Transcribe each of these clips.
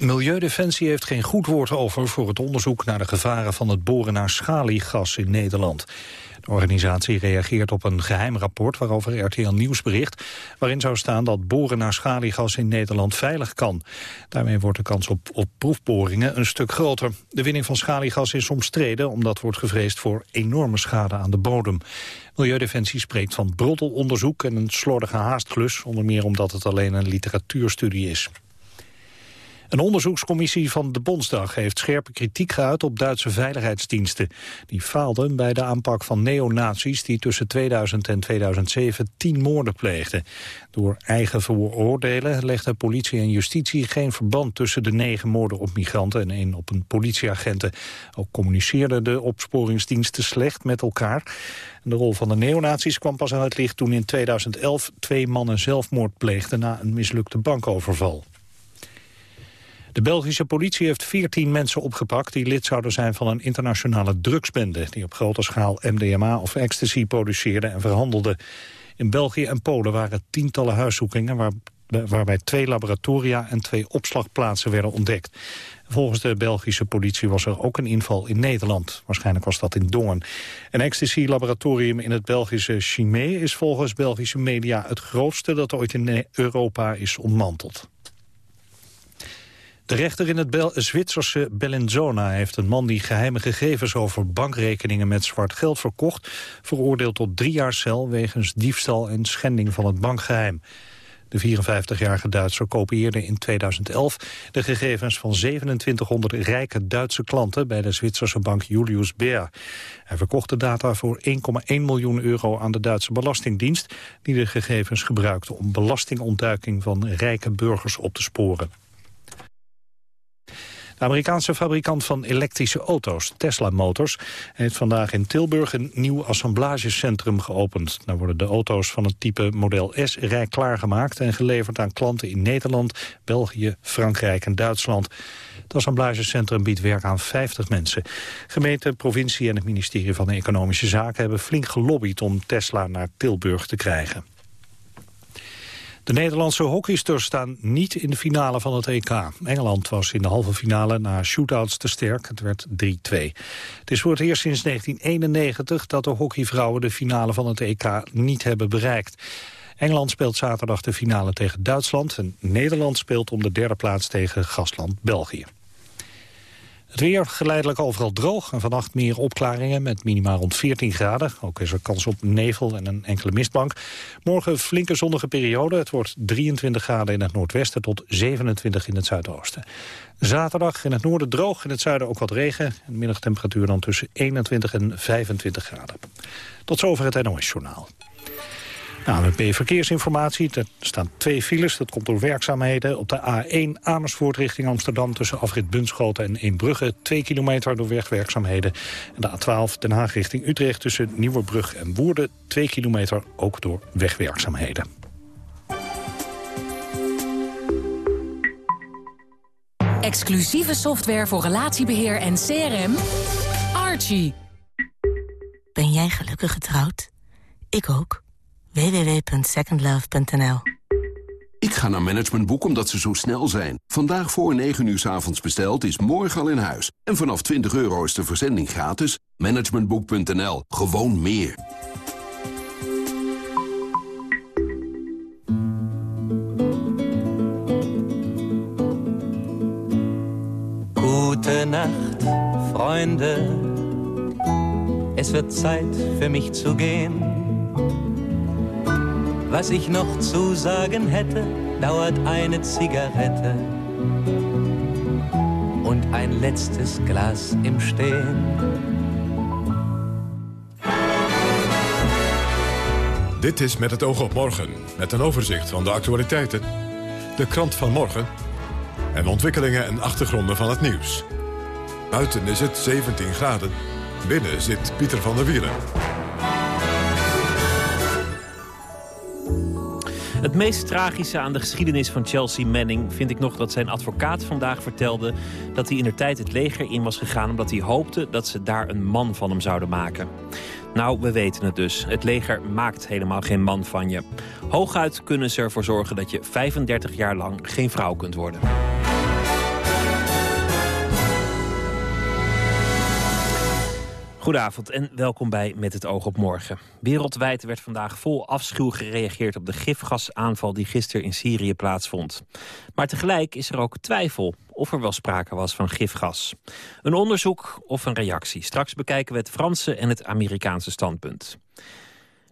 Milieudefensie heeft geen goed woord over voor het onderzoek naar de gevaren van het boren naar schaliegas in Nederland. De organisatie reageert op een geheim rapport waarover RTL Nieuws bericht... waarin zou staan dat boren naar schaliegas in Nederland veilig kan. Daarmee wordt de kans op, op proefboringen een stuk groter. De winning van schaliegas is omstreden omdat wordt gevreesd voor enorme schade aan de bodem. Milieudefensie spreekt van broddelonderzoek en een slordige haastklus... onder meer omdat het alleen een literatuurstudie is. Een onderzoekscommissie van de Bondsdag heeft scherpe kritiek geuit op Duitse veiligheidsdiensten. Die faalden bij de aanpak van neonazies die tussen 2000 en 2007 tien moorden pleegden. Door eigen veroordelen legden politie en justitie geen verband tussen de negen moorden op migranten en één op een politieagenten. Ook communiceerden de opsporingsdiensten slecht met elkaar. De rol van de neonazies kwam pas aan het licht toen in 2011 twee mannen zelfmoord pleegden na een mislukte bankoverval. De Belgische politie heeft 14 mensen opgepakt... die lid zouden zijn van een internationale drugsbende... die op grote schaal MDMA of ecstasy produceerde en verhandelde. In België en Polen waren tientallen huiszoekingen... Waar, waarbij twee laboratoria en twee opslagplaatsen werden ontdekt. Volgens de Belgische politie was er ook een inval in Nederland. Waarschijnlijk was dat in Dongen. Een ecstasy-laboratorium in het Belgische Chimay is volgens Belgische media het grootste dat ooit in Europa is ontmanteld. De rechter in het Zwitserse Bellinzona heeft een man die geheime gegevens over bankrekeningen met zwart geld verkocht, veroordeeld tot drie jaar cel wegens diefstal en schending van het bankgeheim. De 54-jarige Duitser kopieerde in 2011 de gegevens van 2700 rijke Duitse klanten bij de Zwitserse bank Julius Baer. Hij verkocht de data voor 1,1 miljoen euro aan de Duitse Belastingdienst, die de gegevens gebruikte om belastingontduiking van rijke burgers op te sporen. De Amerikaanse fabrikant van elektrische auto's, Tesla Motors... heeft vandaag in Tilburg een nieuw assemblagecentrum geopend. Daar worden de auto's van het type Model S rijk klaargemaakt... en geleverd aan klanten in Nederland, België, Frankrijk en Duitsland. Het assemblagecentrum biedt werk aan 50 mensen. Gemeente, provincie en het ministerie van Economische Zaken... hebben flink gelobbyd om Tesla naar Tilburg te krijgen. De Nederlandse hockeysters staan niet in de finale van het EK. Engeland was in de halve finale na shootouts te sterk. Het werd 3-2. Het is voor het eerst sinds 1991 dat de hockeyvrouwen de finale van het EK niet hebben bereikt. Engeland speelt zaterdag de finale tegen Duitsland... en Nederland speelt om de derde plaats tegen gastland België. Het weer geleidelijk overal droog en vannacht meer opklaringen met minimaal rond 14 graden. Ook is er kans op nevel en een enkele mistbank. Morgen flinke zonnige periode. Het wordt 23 graden in het noordwesten tot 27 in het zuidoosten. Zaterdag in het noorden droog, in het zuiden ook wat regen. De middagtemperatuur dan tussen 21 en 25 graden. Tot zover het NOS-journaal. ANWB Verkeersinformatie. Er staan twee files. Dat komt door werkzaamheden. Op de A1 Amersfoort richting Amsterdam... tussen afrit Bunschoten en Eembrugge. Twee kilometer door wegwerkzaamheden. En de A12 Den Haag richting Utrecht... tussen Nieuwerbrug en Woerden. Twee kilometer ook door wegwerkzaamheden. Exclusieve software voor relatiebeheer en CRM. Archie. Ben jij gelukkig getrouwd? Ik ook www.secondlove.nl Ik ga naar Managementboek omdat ze zo snel zijn. Vandaag voor 9 uur s avonds besteld is morgen al in huis. En vanaf 20 euro is de verzending gratis. Managementboek.nl. Gewoon meer. Gute Nacht, Freunde. Es wird Zeit für mich zu gehen. Was ich noch zu sagen hätte, dauert eine Zigarette und ein letztes Glas im Stehen. Dit is Met het oog op morgen, met een overzicht van de actualiteiten, de krant van morgen en ontwikkelingen en achtergronden van het nieuws. Buiten is het 17 graden, binnen zit Pieter van der Wielen. Het meest tragische aan de geschiedenis van Chelsea Manning vind ik nog dat zijn advocaat vandaag vertelde dat hij in de tijd het leger in was gegaan omdat hij hoopte dat ze daar een man van hem zouden maken. Nou, we weten het dus. Het leger maakt helemaal geen man van je. Hooguit kunnen ze ervoor zorgen dat je 35 jaar lang geen vrouw kunt worden. Goedenavond en welkom bij Met het oog op morgen. Wereldwijd werd vandaag vol afschuw gereageerd op de gifgasaanval die gisteren in Syrië plaatsvond. Maar tegelijk is er ook twijfel of er wel sprake was van gifgas. Een onderzoek of een reactie. Straks bekijken we het Franse en het Amerikaanse standpunt.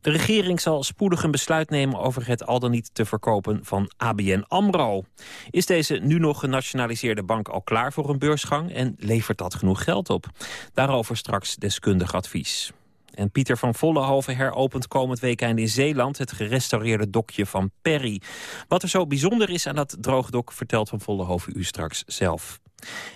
De regering zal spoedig een besluit nemen over het al dan niet te verkopen van ABN AMRO. Is deze nu nog genationaliseerde bank al klaar voor een beursgang en levert dat genoeg geld op? Daarover straks deskundig advies. En Pieter van Vollenhoven heropent komend weekend in Zeeland... het gerestaureerde dokje van Perry. Wat er zo bijzonder is aan dat droogdok... vertelt Van Vollenhoven u straks zelf.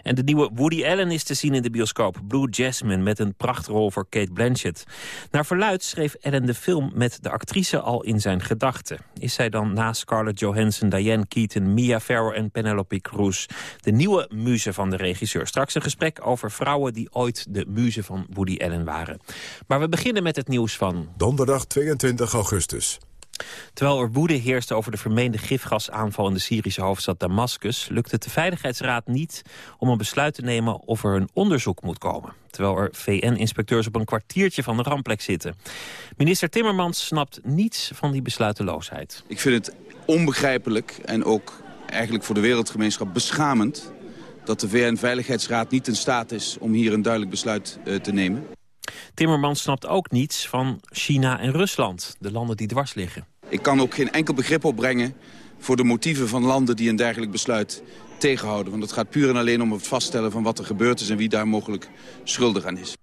En de nieuwe Woody Allen is te zien in de bioscoop. Blue Jasmine met een prachtrol voor Kate Blanchett. Naar verluid schreef Allen de film met de actrice al in zijn gedachten. Is zij dan na Scarlett Johansson, Diane Keaton, Mia Farrow en Penelope Cruz... de nieuwe muze van de regisseur? Straks een gesprek over vrouwen die ooit de muze van Woody Allen waren. Maar we beginnen met het nieuws van... Donderdag 22 augustus. Terwijl er woede heerste over de vermeende gifgasaanval in de Syrische hoofdstad Damascus... lukt het de Veiligheidsraad niet om een besluit te nemen of er een onderzoek moet komen. Terwijl er VN-inspecteurs op een kwartiertje van de rampplek zitten. Minister Timmermans snapt niets van die besluiteloosheid. Ik vind het onbegrijpelijk en ook eigenlijk voor de wereldgemeenschap beschamend... dat de VN-veiligheidsraad niet in staat is om hier een duidelijk besluit uh, te nemen. Timmermans snapt ook niets van China en Rusland, de landen die dwars liggen. Ik kan ook geen enkel begrip opbrengen voor de motieven van landen die een dergelijk besluit tegenhouden. Want het gaat puur en alleen om het vaststellen van wat er gebeurd is en wie daar mogelijk schuldig aan is.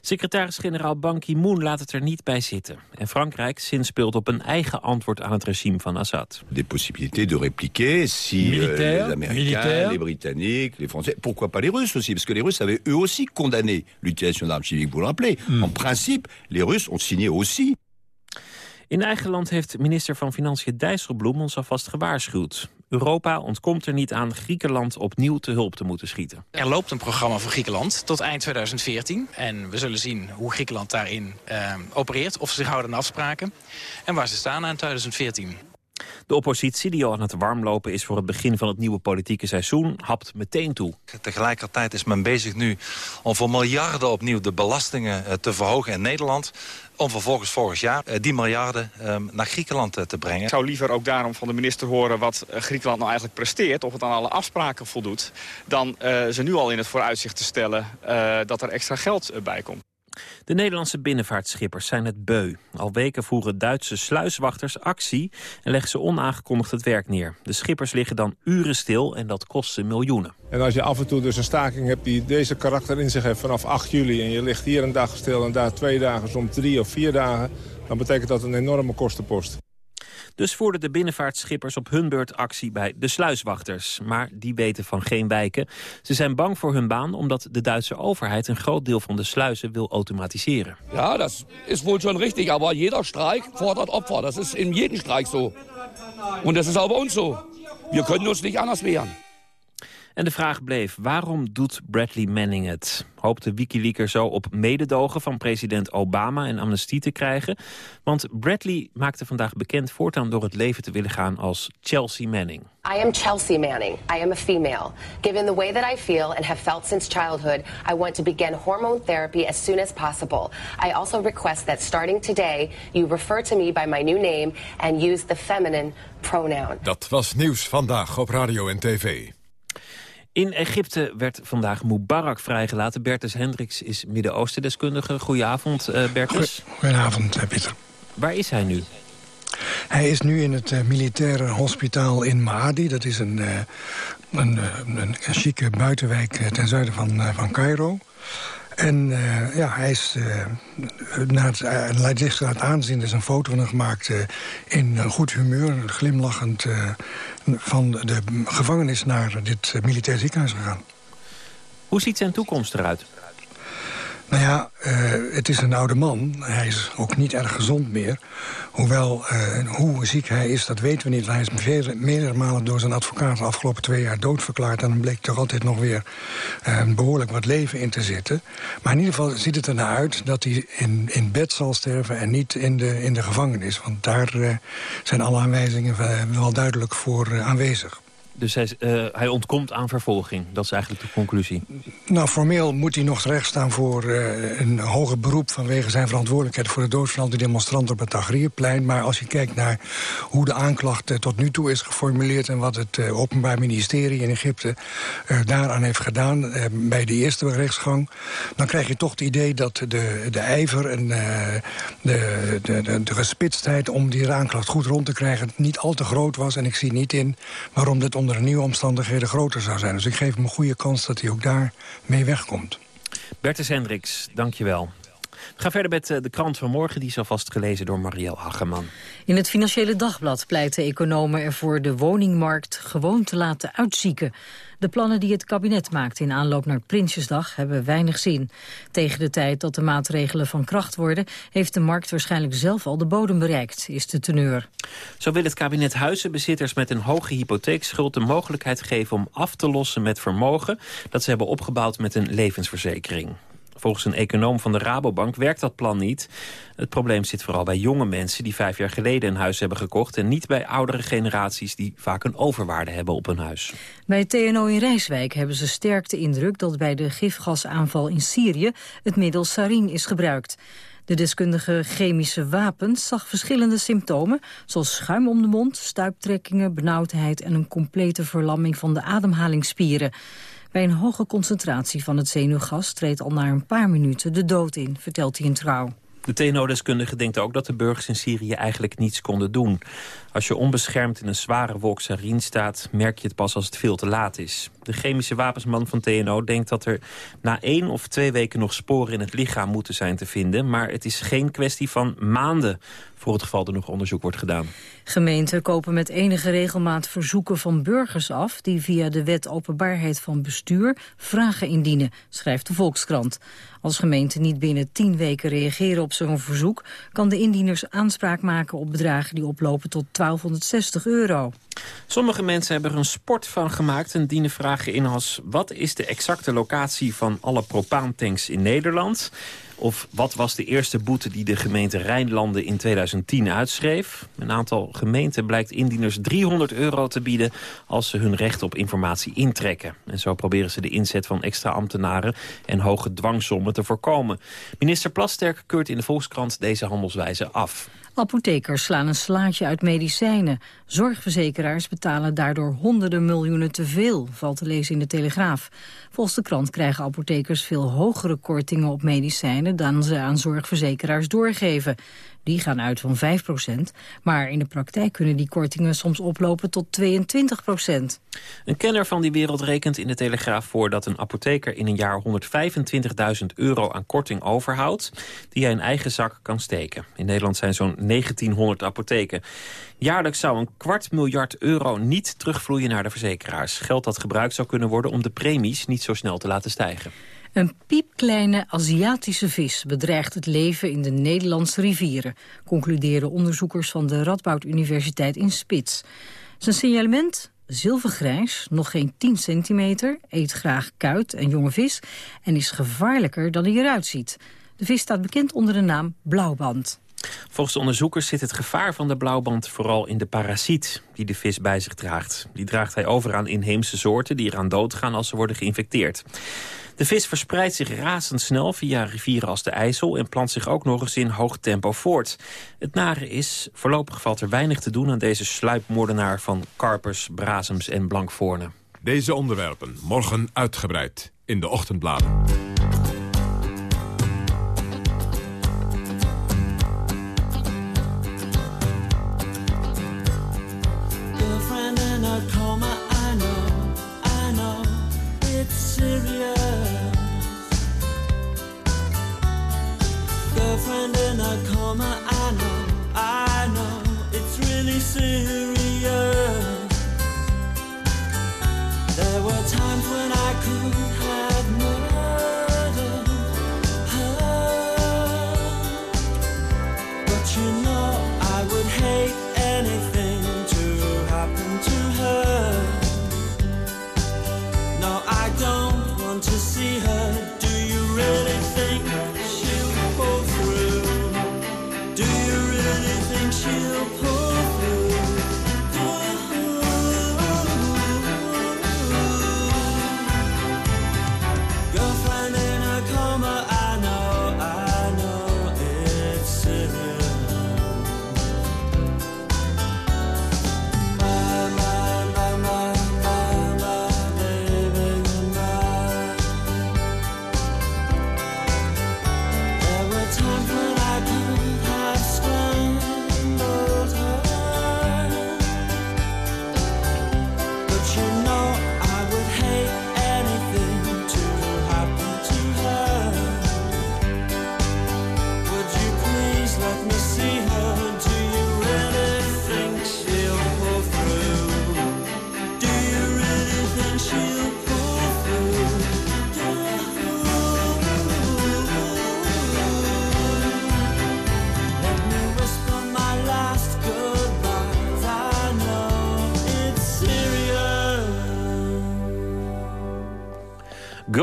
Secretaris-generaal Ban Ki-moon laat het er niet bij zitten. En Frankrijk zinspeelt op een eigen antwoord aan het regime van Assad. Des possibilités de répliquer si euh, les Américains, militaire. les Britanniques, les Français, pourquoi pas les Russes aussi Parce que les Russes avaient eux aussi condamné l'utilisation d'armes chimiques, vous le rappelez. Mm. En principe, les Russes ont signé aussi. In eigen land heeft minister van Financiën Dijsselbloem ons alvast gewaarschuwd. Europa ontkomt er niet aan Griekenland opnieuw te hulp te moeten schieten. Er loopt een programma voor Griekenland tot eind 2014. En we zullen zien hoe Griekenland daarin uh, opereert. Of ze zich houden aan afspraken. En waar ze staan aan 2014. De oppositie, die al aan het warmlopen is voor het begin van het nieuwe politieke seizoen, hapt meteen toe. Tegelijkertijd is men bezig nu om voor miljarden opnieuw de belastingen eh, te verhogen in Nederland om vervolgens volgend jaar eh, die miljarden ehm, naar Griekenland eh, te brengen. Ik zou liever ook daarom van de minister horen wat Griekenland nou eigenlijk presteert... of het aan alle afspraken voldoet... dan ze nu al in het vooruitzicht te stellen dat er extra geld bij komt. De Nederlandse binnenvaartschippers zijn het beu. Al weken voeren Duitse sluiswachters actie en leggen ze onaangekondigd het werk neer. De schippers liggen dan uren stil en dat kost ze miljoenen. En als je af en toe dus een staking hebt die deze karakter in zich heeft vanaf 8 juli... en je ligt hier een dag stil en daar twee dagen, soms drie of vier dagen... dan betekent dat een enorme kostenpost. Dus voerden de binnenvaartschippers op hun beurt actie bij de sluiswachters. Maar die weten van geen wijken. Ze zijn bang voor hun baan omdat de Duitse overheid... een groot deel van de sluizen wil automatiseren. Ja, dat is wohl schon richtig. Maar jeder Streik fordert Opfer. Dat is in jedem Streik zo. En dat is ook bij ons zo. We kunnen ons niet anders wehren. En de vraag bleef, waarom doet Bradley Manning het? Hoopte Wikileaks zo op mededogen van president Obama en amnestie te krijgen? Want Bradley maakte vandaag bekend voortaan door het leven te willen gaan als Chelsea Manning. I am Chelsea Manning. I am a female. Given the way that I feel and have felt since childhood, I want to begin hormone therapy as soon as possible. I also request that starting today, you refer to me by my new name and use the feminine pronoun. Dat was nieuws vandaag op radio en tv. In Egypte werd vandaag Mubarak vrijgelaten. Bertus Hendricks is Midden-Oosten-deskundige. Goedenavond, uh, Bertus. Goedenavond, eh, Pieter. Waar is hij nu? Hij is nu in het uh, militaire hospitaal in Maadi. Dat is een, uh, een, een, een, chique buitenwijk ten zuiden van, van Cairo. En uh, ja, hij is uh, na het, uh, aanzien is een foto van gemaakt... in goed humeur, glimlachend van de gevangenis naar dit militair ziekenhuis gegaan. Hoe ziet zijn toekomst eruit? Nou ja, uh, het is een oude man. Hij is ook niet erg gezond meer. Hoewel, uh, hoe ziek hij is, dat weten we niet. Hij is meerdere malen door zijn advocaat de afgelopen twee jaar doodverklaard. En dan bleek toch altijd nog weer uh, behoorlijk wat leven in te zitten. Maar in ieder geval ziet het ernaar uit dat hij in, in bed zal sterven... en niet in de, in de gevangenis. Want daar zijn alle aanwijzingen wel duidelijk voor aanwezig. Dus hij, uh, hij, ontkomt aan vervolging. Dat is eigenlijk de conclusie. Nou, formeel moet hij nog terecht staan voor uh, een hoger beroep... vanwege zijn verantwoordelijkheid voor de dood van al die demonstranten op het Tagrierplein. Maar als je kijkt naar hoe de aanklacht uh, tot nu toe is geformuleerd... en wat het Openbaar Ministerie in Egypte daaraan heeft gedaan... bij de eerste rechtsgang... dan krijg je toch het idee dat de, de ijver en de, de, de, de gespitstheid... om die aanklacht goed rond te krijgen niet al te groot was. En ik zie niet in waarom dit onder nieuwe omstandigheden groter zou zijn. Dus ik geef hem een goede kans dat hij ook daar mee wegkomt. Bertus Hendricks, dank je wel. We gaan verder met eh, de krant van morgen. Die is alvast gelezen door Marielle Hageman. In het Financiële Dagblad pleiten economen ervoor de woningmarkt gewoon te laten uitzieken. De plannen die het kabinet maakt in aanloop naar Prinsjesdag hebben weinig zin. Tegen de tijd dat de maatregelen van kracht worden... heeft de markt waarschijnlijk zelf al de bodem bereikt, is de teneur. Zo wil het kabinet huizenbezitters met een hoge hypotheekschuld... de mogelijkheid geven om af te lossen met vermogen... dat ze hebben opgebouwd met een levensverzekering. Volgens een econoom van de Rabobank werkt dat plan niet. Het probleem zit vooral bij jonge mensen die vijf jaar geleden een huis hebben gekocht... en niet bij oudere generaties die vaak een overwaarde hebben op hun huis. Bij TNO in Rijswijk hebben ze sterk de indruk... dat bij de gifgasaanval in Syrië het middel sarin is gebruikt. De deskundige chemische wapens zag verschillende symptomen... zoals schuim om de mond, stuiptrekkingen, benauwdheid... en een complete verlamming van de ademhalingsspieren. Bij een hoge concentratie van het zenuwgas treedt al na een paar minuten de dood in, vertelt hij in Trouw. De TNO-deskundige denkt ook dat de burgers in Syrië eigenlijk niets konden doen. Als je onbeschermd in een zware wolk sarin staat, merk je het pas als het veel te laat is. De chemische wapensman van TNO denkt dat er na één of twee weken nog sporen in het lichaam moeten zijn te vinden. Maar het is geen kwestie van maanden voor het geval er nog onderzoek wordt gedaan. Gemeenten kopen met enige regelmaat verzoeken van burgers af... die via de wet openbaarheid van bestuur vragen indienen, schrijft de Volkskrant. Als gemeenten niet binnen tien weken reageren op zo'n verzoek... kan de indieners aanspraak maken op bedragen die oplopen tot 1260 euro. Sommige mensen hebben er een sport van gemaakt en dienen vragen in als... wat is de exacte locatie van alle propaantanks in Nederland... Of wat was de eerste boete die de gemeente Rijnlanden in 2010 uitschreef? Een aantal gemeenten blijkt indieners 300 euro te bieden... als ze hun recht op informatie intrekken. En zo proberen ze de inzet van extra ambtenaren... en hoge dwangsommen te voorkomen. Minister Plasterk keurt in de Volkskrant deze handelswijze af. Apothekers slaan een slaatje uit medicijnen. Zorgverzekeraars betalen daardoor honderden miljoenen te veel, valt te lezen in de Telegraaf. Volgens de krant krijgen apothekers veel hogere kortingen op medicijnen dan ze aan zorgverzekeraars doorgeven. Die gaan uit van 5% maar in de praktijk kunnen die kortingen soms oplopen tot 22% Een kenner van die wereld rekent in de Telegraaf voor dat een apotheker in een jaar 125.000 euro aan korting overhoudt, die hij in eigen zak kan steken. In Nederland zijn zo'n 1900 apotheken. Jaarlijks zou een kwart miljard euro niet terugvloeien naar de verzekeraars. Geld dat gebruikt zou kunnen worden om de premies niet zo snel te laten stijgen. Een piepkleine Aziatische vis bedreigt het leven in de Nederlandse rivieren, concluderen onderzoekers van de Radboud Universiteit in Spits. Zijn signalement? Zilvergrijs, nog geen 10 centimeter, eet graag kuit en jonge vis en is gevaarlijker dan hij eruit ziet. De vis staat bekend onder de naam blauwband. Volgens de onderzoekers zit het gevaar van de blauwband vooral in de parasiet die de vis bij zich draagt. Die draagt hij over aan inheemse soorten die eraan doodgaan als ze worden geïnfecteerd. De vis verspreidt zich razendsnel via rivieren als de IJssel... en plant zich ook nog eens in hoog tempo voort. Het nare is, voorlopig valt er weinig te doen... aan deze sluipmoordenaar van karpers, brazems en blankvoornen. Deze onderwerpen morgen uitgebreid in de ochtendbladen.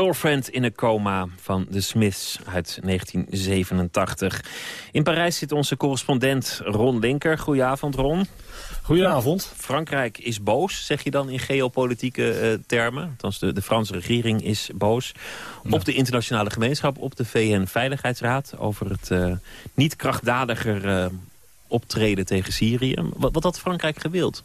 Girlfriend in a Coma van The Smiths uit 1987. In Parijs zit onze correspondent Ron Linker. Goedenavond, Ron. Goedenavond. Frankrijk is boos, zeg je dan in geopolitieke uh, termen. Althans, de, de Franse regering is boos. Op de internationale gemeenschap, op de VN-veiligheidsraad... over het uh, niet krachtdadiger uh, optreden tegen Syrië. Wat, wat had Frankrijk gewild?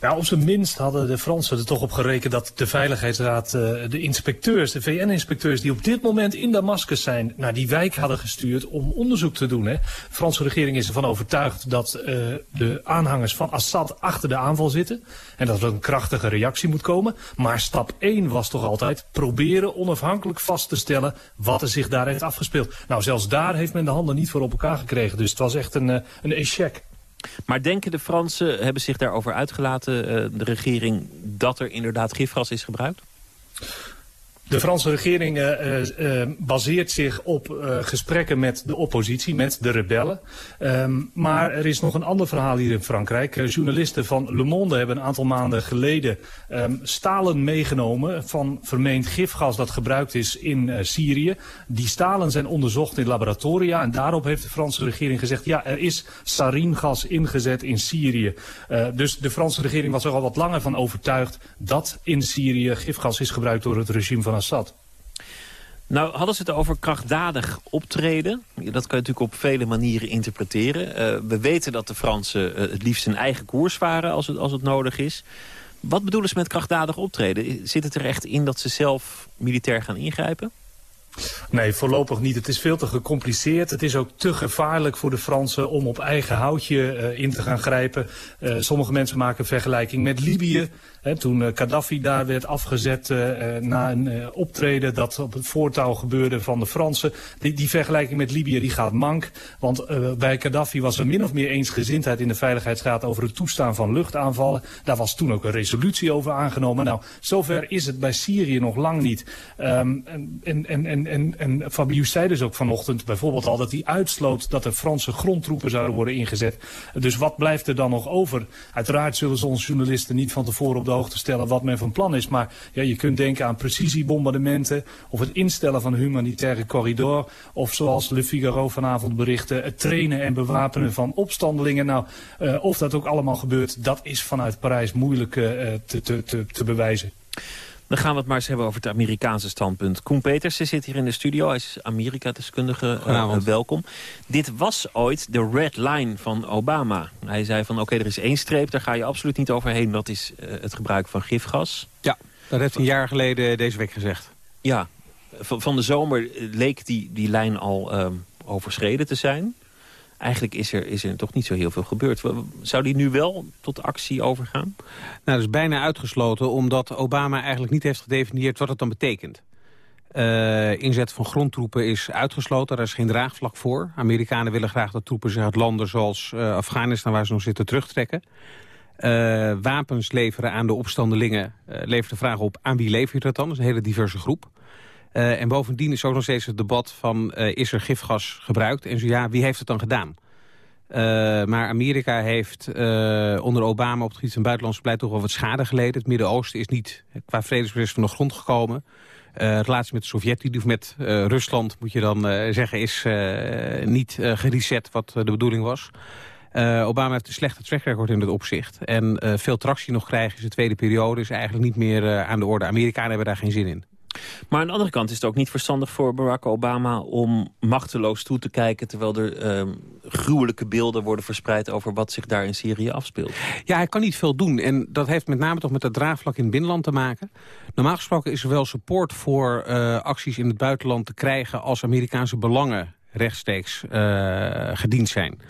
Nou, op zijn minst hadden de Fransen er toch op gerekend dat de Veiligheidsraad uh, de inspecteurs, de VN-inspecteurs die op dit moment in Damascus zijn, naar die wijk hadden gestuurd om onderzoek te doen. Hè. De Franse regering is ervan overtuigd dat uh, de aanhangers van Assad achter de aanval zitten en dat er een krachtige reactie moet komen. Maar stap 1 was toch altijd proberen onafhankelijk vast te stellen wat er zich daar heeft afgespeeld. Nou, zelfs daar heeft men de handen niet voor op elkaar gekregen. Dus het was echt een, uh, een échec. Maar denken de Fransen, hebben zich daarover uitgelaten, uh, de regering, dat er inderdaad gifgas is gebruikt? De Franse regering uh, uh, baseert zich op gesprekken met de oppositie, met de rebellen. Um, maar er is nog een ander verhaal hier in Frankrijk. journalisten van Le Monde hebben een aantal maanden geleden um, stalen meegenomen van vermeend gifgas dat gebruikt is in Syrië. Die stalen zijn onderzocht in laboratoria en daarop heeft de Franse regering gezegd... ja, er is saringas ingezet in Syrië. dus de Franse regering was er al wat langer van overtuigd dat in Syrië gifgas is gebruikt door het regime van Assad. Nou, hadden ze het over krachtdadig optreden. Dat kan je natuurlijk op vele manieren interpreteren. Uh, we weten dat de Fransen uh, het liefst hun eigen koers varen als het, als het nodig is. Wat bedoelen ze met krachtdadig optreden? Zit het er echt in dat ze zelf militair gaan ingrijpen? Nee, voorlopig niet. Het is veel te gecompliceerd. Het is ook te gevaarlijk voor de Fransen om op eigen houtje uh, in te gaan grijpen. Uh, sommige mensen maken een vergelijking met Libië. Toen uh, Gaddafi daar werd afgezet na een optreden dat op het voortouw gebeurde van de Fransen. Die, die vergelijking met Libië die gaat mank. Want bij Gaddafi was er min of meer eensgezindheid in de Veiligheidsraad over het toestaan van luchtaanvallen. Daar was toen ook een resolutie over aangenomen. Nou, zover is het bij Syrië nog lang niet. Um, en, en, en en, en Fabius zei dus ook vanochtend bijvoorbeeld al dat hij uitsloot dat er Franse grondtroepen zouden worden ingezet. Dus wat blijft er dan nog over? Uiteraard zullen ze ons journalisten niet van tevoren op de hoogte stellen wat men van plan is. Maar ja, je kunt denken aan precisiebombardementen of het instellen van een humanitaire corridor. Of zoals Le Figaro vanavond berichtte, het trainen en bewapenen van opstandelingen. Nou, uh, of dat ook allemaal gebeurt, dat is vanuit Parijs moeilijk uh, te, te, te, te bewijzen. Dan gaan we het maar eens hebben over het Amerikaanse standpunt. Koen Petersen zit hier in de studio. Hij is Amerika-deskundige. Uh, welkom. Dit was ooit de red line van Obama. Hij zei van oké, okay, er is één streep, daar ga je absoluut niet overheen. Dat is uh, het gebruik van gifgas. Ja, dat heeft hij een jaar geleden deze week gezegd. Ja, van, van de zomer leek die, die lijn al uh, overschreden te zijn eigenlijk is er, is er toch niet zo heel veel gebeurd. Zou die nu wel tot actie overgaan? Nou, dat is bijna uitgesloten, omdat Obama eigenlijk niet heeft gedefinieerd wat het dan betekent. Uh, inzet van grondtroepen is uitgesloten, daar is geen draagvlak voor. Amerikanen willen graag dat troepen zich uit landen zoals uh, Afghanistan, waar ze nog zitten, terugtrekken. Uh, wapens leveren aan de opstandelingen levert de vraag op aan wie lever je dat dan? Dat is een hele diverse groep. Uh, en bovendien is ook nog steeds het debat van... Uh, is er gifgas gebruikt? En zo ja, wie heeft het dan gedaan? Uh, maar Amerika heeft onder Obama op het gebied van buitenlands beleid... toch wel wat schade geleden. Het Midden-Oosten is niet qua vredesproces van de grond gekomen. Relatie met de Sovjet-Unie of met Rusland, moet je dan zeggen, is niet gereset wat de bedoeling was. Obama heeft een slechte track record in dit opzicht. En veel tractie nog krijgen in zijn tweede periode is eigenlijk niet meer aan de orde. Amerikanen hebben daar geen zin in. Maar aan de andere kant is het ook niet verstandig voor Barack Obama... om machteloos toe te kijken... terwijl er uh, gruwelijke beelden worden verspreid... over wat zich daar in Syrië afspeelt. Ja, hij kan niet veel doen. En dat heeft met name toch met het draagvlak in het binnenland te maken. Normaal gesproken is er wel support voor uh, acties in het buitenland te krijgen... als Amerikaanse belangen rechtstreeks uh, gediend zijn.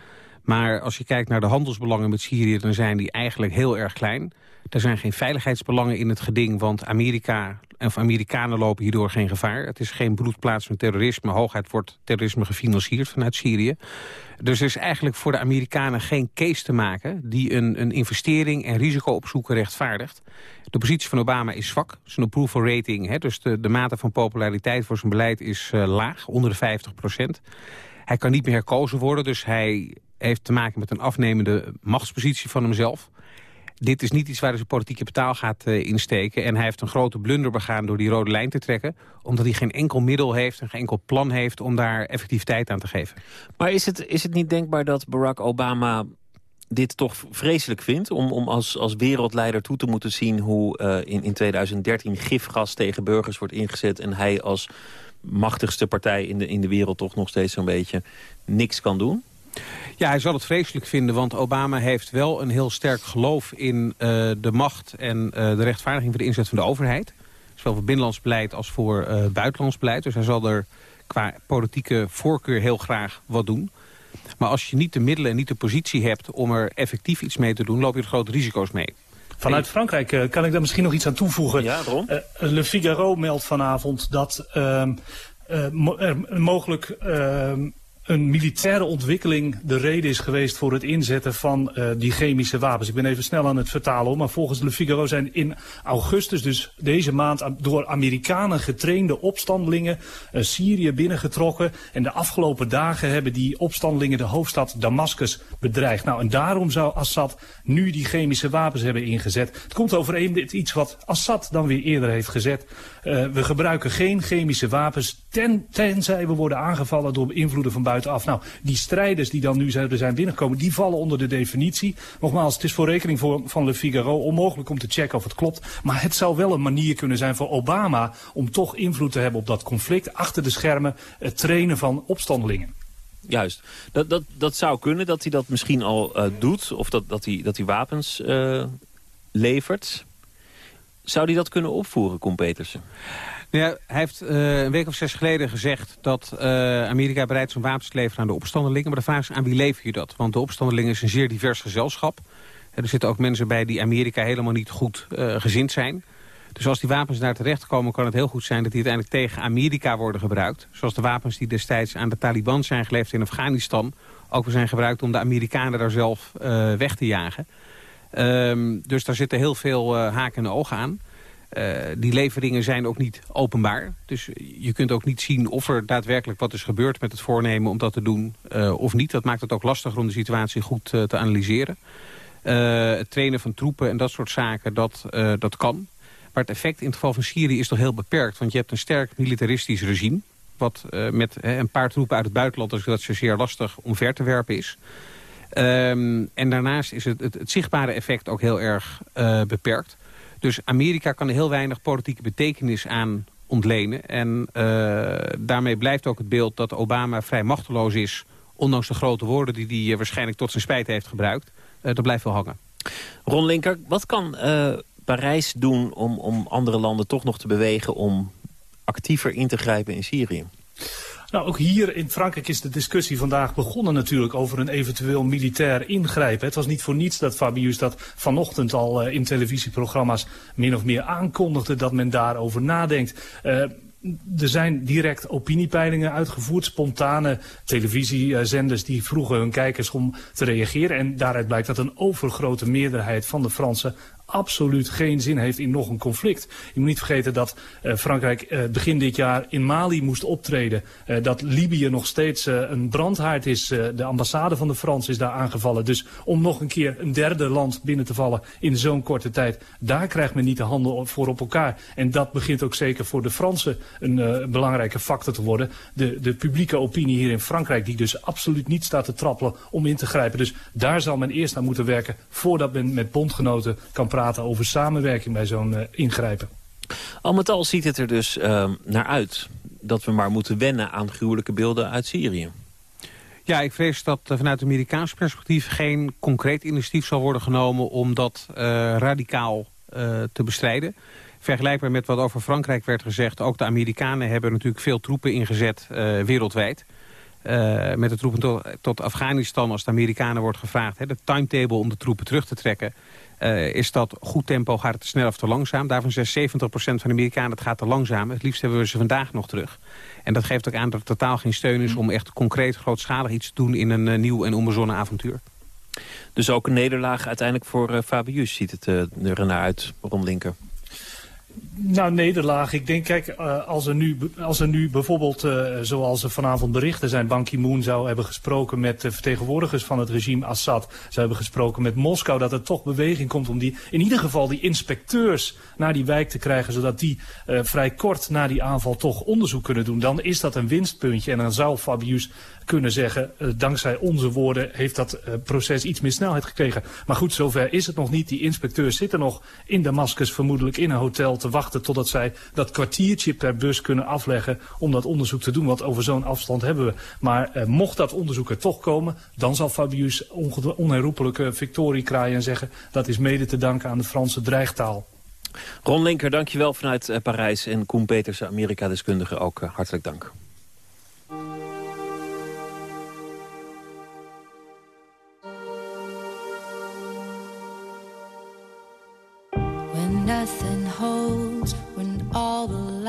Maar als je kijkt naar de handelsbelangen met Syrië... dan zijn die eigenlijk heel erg klein... Er zijn geen veiligheidsbelangen in het geding, want Amerika of Amerikanen lopen hierdoor geen gevaar. Het is geen bloedplaats van terrorisme. Hooguit wordt terrorisme gefinancierd vanuit Syrië. Dus er is eigenlijk voor de Amerikanen geen case te maken... die een, een investering en risico opzoeken rechtvaardigt. De positie van Obama is zwak. Zijn approval rating, hè, dus de, mate van populariteit voor zijn beleid is uh, laag, onder de 50 procent. Hij kan niet meer herkozen worden, dus hij heeft te maken met een afnemende machtspositie van hemzelf. Dit is niet iets waar hij politieke betaal gaat uh, insteken. En hij heeft een grote blunder begaan door die rode lijn te trekken. Omdat hij geen enkel middel heeft en geen enkel plan heeft om daar effectiviteit aan te geven. Maar is het, is het niet denkbaar dat Barack Obama dit toch vreselijk vindt... om, om als, als wereldleider toe te moeten zien hoe uh, in, in 2013 gifgas tegen burgers wordt ingezet... en hij als machtigste partij in de, in de wereld toch nog steeds zo'n beetje niks kan doen? Ja, hij zal het vreselijk vinden, want Obama heeft wel een heel sterk geloof in uh, de macht en uh, de rechtvaardiging voor de inzet van de overheid. Zowel voor binnenlands beleid als voor uh, buitenlands beleid. Dus hij zal er qua politieke voorkeur heel graag wat doen. Maar als je niet de middelen en niet de positie hebt om er effectief iets mee te doen, loop je er grote risico's mee. Vanuit Frankrijk uh, kan ik daar misschien nog iets aan toevoegen. Ja, uh, Le Figaro meldt vanavond dat uh, mo er mogelijk ehm, een militaire ontwikkeling de reden is geweest voor het inzetten van uh, die chemische wapens. Ik ben even snel aan het vertalen, maar volgens Le Figaro zijn in augustus, dus deze maand, door Amerikanen getrainde opstandelingen uh, Syrië binnengetrokken. En de afgelopen dagen hebben die opstandelingen de hoofdstad Damascus bedreigd. Nou, en daarom zou Assad nu die chemische wapens hebben ingezet. Het komt overeen met iets wat Assad dan weer eerder heeft gezet. Uh, we gebruiken geen chemische wapens ten, tenzij we worden aangevallen door invloeden van buitenaf. Nou, die strijders die dan nu zouden zijn binnengekomen, die vallen onder de definitie. Nogmaals, het is voor rekening voor, van Le Figaro onmogelijk om te checken of het klopt. Maar het zou wel een manier kunnen zijn voor Obama om toch invloed te hebben op dat conflict. Achter de schermen het trainen van opstandelingen. Juist. Dat, dat, dat zou kunnen dat hij dat misschien al uh, doet. Of dat, dat, hij, dat hij wapens uh, levert. Zou hij dat kunnen opvoeren, Kom Petersen? Ja, hij heeft uh, een week of zes geleden gezegd dat uh, Amerika bereid is om wapens te leveren aan de opstandelingen. Maar de vraag is aan wie lever je dat? Want de opstandelingen is een zeer divers gezelschap. Er zitten ook mensen bij die Amerika helemaal niet goed uh, gezind zijn. Dus als die wapens daar terechtkomen kan het heel goed zijn dat die uiteindelijk tegen Amerika worden gebruikt. Zoals de wapens die destijds aan de Taliban zijn geleverd in Afghanistan ook zijn gebruikt om de Amerikanen daar zelf weg te jagen. Um, dus daar zitten heel veel haken en ogen aan. Uh, die leveringen zijn ook niet openbaar. Dus je kunt ook niet zien of er daadwerkelijk wat is gebeurd met het voornemen om dat te doen uh, of niet. Dat maakt het ook lastiger om de situatie goed uh, te analyseren. het trainen van troepen en dat soort zaken, dat, dat kan. Maar het effect in het geval van Syrië is toch heel beperkt. Want je hebt een sterk militaristisch regime. Wat met een paar troepen uit het buitenland, dus dat zeer lastig omver te werpen is. Um, en daarnaast is het, het, zichtbare effect ook heel erg beperkt. Dus Amerika kan er heel weinig politieke betekenis aan ontlenen. En uh, daarmee blijft ook het beeld dat Obama vrij machteloos is... ondanks de grote woorden die hij waarschijnlijk tot zijn spijt heeft gebruikt. Uh, dat blijft wel hangen. Ron Linker, wat kan Parijs doen om, om andere landen toch nog te bewegen... om actiever in te grijpen in Syrië? Nou, ook hier in Frankrijk is de discussie vandaag begonnen natuurlijk over een eventueel militair ingrijpen. Het was niet voor niets dat Fabius dat vanochtend al uh, in televisieprogramma's min of meer aankondigde dat men daarover nadenkt. Uh, er zijn direct opiniepeilingen uitgevoerd, spontane televisiezenders die vroegen hun kijkers om te reageren. En daaruit blijkt dat een overgrote meerderheid van de Fransen absoluut geen zin heeft in nog een conflict. Je moet niet vergeten dat uh, Frankrijk uh, begin dit jaar in Mali moest optreden. Uh, dat Libië nog steeds een brandhaard is. de ambassade van de Frans is daar aangevallen. Dus om nog een keer een derde land binnen te vallen in zo'n korte tijd... daar krijgt men niet de handen voor op elkaar. En dat begint ook zeker voor de Fransen een belangrijke factor te worden. De, de publieke opinie hier in Frankrijk die dus absoluut niet staat te trappelen om in te grijpen. Dus daar zal men eerst aan moeten werken voordat men met bondgenoten kan praten over samenwerking bij zo'n uh, ingrijpen. Al met al ziet het er dus uh, naar uit dat we maar moeten wennen aan gruwelijke beelden uit Syrië. Ja, ik vrees dat uh, vanuit Amerikaans perspectief geen concreet initiatief zal worden genomen om dat uh, radicaal te bestrijden. Vergelijkbaar met wat over Frankrijk werd gezegd, ook de Amerikanen hebben natuurlijk veel troepen ingezet wereldwijd. Uh, met de troepen tot, tot, Afghanistan, als de Amerikanen wordt gevraagd... Hè, de timetable om de troepen terug te trekken... Uh, is dat goed tempo, gaat het te snel of te langzaam? Daarvan zegt 70% van de Amerikanen het gaat te langzaam. Het liefst hebben we ze vandaag nog terug. En dat geeft ook aan dat er totaal geen steun is... om echt concreet grootschalig iets te doen in een uh, nieuw en onbezonnen avontuur. Dus ook een nederlaag uiteindelijk voor uh, Fabius ziet het er naar uit, Ron Linker. Nou, nederlaag. Ik denk, kijk, uh, als, er nu, als er nu bijvoorbeeld, uh, zoals er vanavond berichten zijn... Ban Ki-moon zou hebben gesproken met de vertegenwoordigers van het regime Assad... zou hebben gesproken met Moskou, dat er toch beweging komt om die... in ieder geval die inspecteurs naar die wijk te krijgen... zodat die uh, vrij kort na die aanval toch onderzoek kunnen doen. Dan is dat een winstpuntje en dan zou Fabius kunnen zeggen... Uh, dankzij onze woorden heeft dat uh, proces iets meer snelheid gekregen. Maar goed, zover is het nog niet. Die inspecteurs zitten nog in Damascus vermoedelijk in een hotel te wachten... totdat zij dat kwartiertje per bus kunnen afleggen om dat onderzoek te doen. Want over zo'n afstand hebben we. Maar uh, mocht dat onderzoek er toch komen... dan zal Fabius onherroepelijke victorie kraaien en zeggen... dat is mede te danken aan de Franse dreigtaal. Ron Linker, dankjewel vanuit Parijs. En Koen Petersen, Amerika-deskundige, ook hartelijk dank.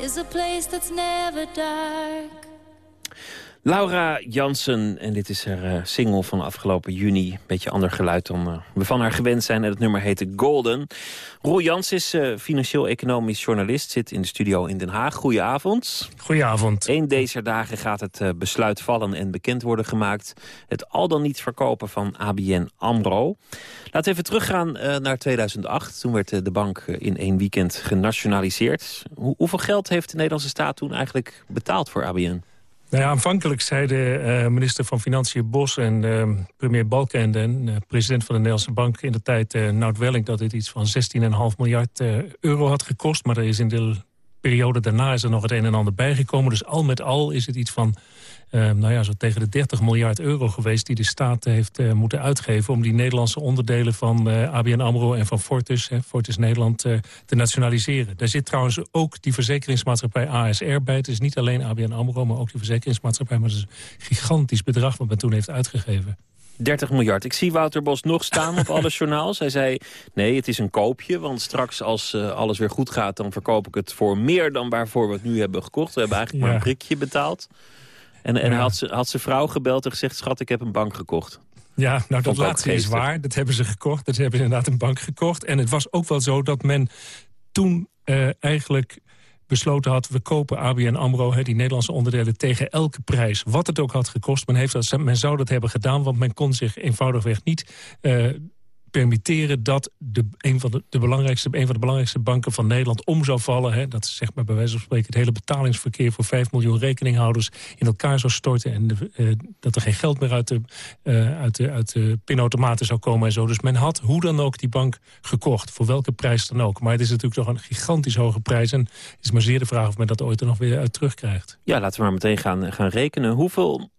is a place that's never dark. Laura Jansen, en dit is haar uh, single van afgelopen juni. Beetje ander geluid dan uh, we van haar gewend zijn. En het nummer heette Golden. Roel Jans is uh, financieel-economisch journalist. Zit in de studio in Den Haag. Goedenavond. Goedenavond. Eén deze dagen gaat het besluit vallen en bekend worden gemaakt. Het al dan niet verkopen van ABN AMRO. Laten we even teruggaan naar 2008. Toen werd de bank in één weekend genationaliseerd. Hoe, hoeveel geld heeft de Nederlandse staat toen eigenlijk betaald voor ABN? Nou ja, aanvankelijk zeiden uh, minister van Financiën Bos en uh, premier Balkenende... Uh, president van de Nederlandse Bank in de tijd, uh, Nout Welling... dat dit iets van 16,5 miljard euro had gekost. Maar er is in de periode daarna is er nog het een en ander bijgekomen. Dus al met al is het iets van eh, nou ja, zo tegen de 30 miljard euro geweest... die de staat heeft eh, moeten uitgeven om die Nederlandse onderdelen van eh, ABN AMRO en van Fortis, hè, Fortis Nederland, eh, te nationaliseren. Daar zit trouwens ook die verzekeringsmaatschappij ASR bij. Het is niet alleen ABN AMRO, maar ook die verzekeringsmaatschappij. Maar het is een gigantisch bedrag wat men toen heeft uitgegeven. 30 miljard. Ik zie Wouter Bos nog staan op alle journaals. Hij zei, nee, het is een koopje. Want straks als eh, alles weer goed gaat... dan verkoop ik het voor meer dan waarvoor we het nu hebben gekocht. We hebben eigenlijk maar een prikje betaald. En, en Ja. had, ze- had zijn vrouw gebeld en gezegd... schat, ik heb een bank gekocht. Ja, nou dat laatste is waar. Dat hebben ze gekocht. Dat hebben ze inderdaad een bank gekocht. En het was ook wel zo dat men toen eh, eigenlijk besloten had... we kopen ABN AMRO, hè, die Nederlandse onderdelen, tegen elke prijs. Wat het ook had gekost, men, heeft dat, men zou dat hebben gedaan... want men kon zich eenvoudigweg niet eh, permitteren... dat de, een, van de, de belangrijkste, een van de belangrijkste banken van Nederland om zou vallen. Hè, dat zeg maar bij wijze van spreken het hele betalingsverkeer... voor 5 miljoen rekeninghouders in elkaar zou storten... en de, eh, dat er geen geld meer uit de, eh, uit de, uit de pinautomaten zou komen en zo. Dus men had hoe dan ook die bank gekocht, voor welke prijs dan ook. Maar het is natuurlijk toch een gigantisch hoge prijs... en het is maar zeer de vraag of men dat ooit er nog weer uit terugkrijgt. Ja, laten we maar meteen gaan, gaan rekenen. Hoeveel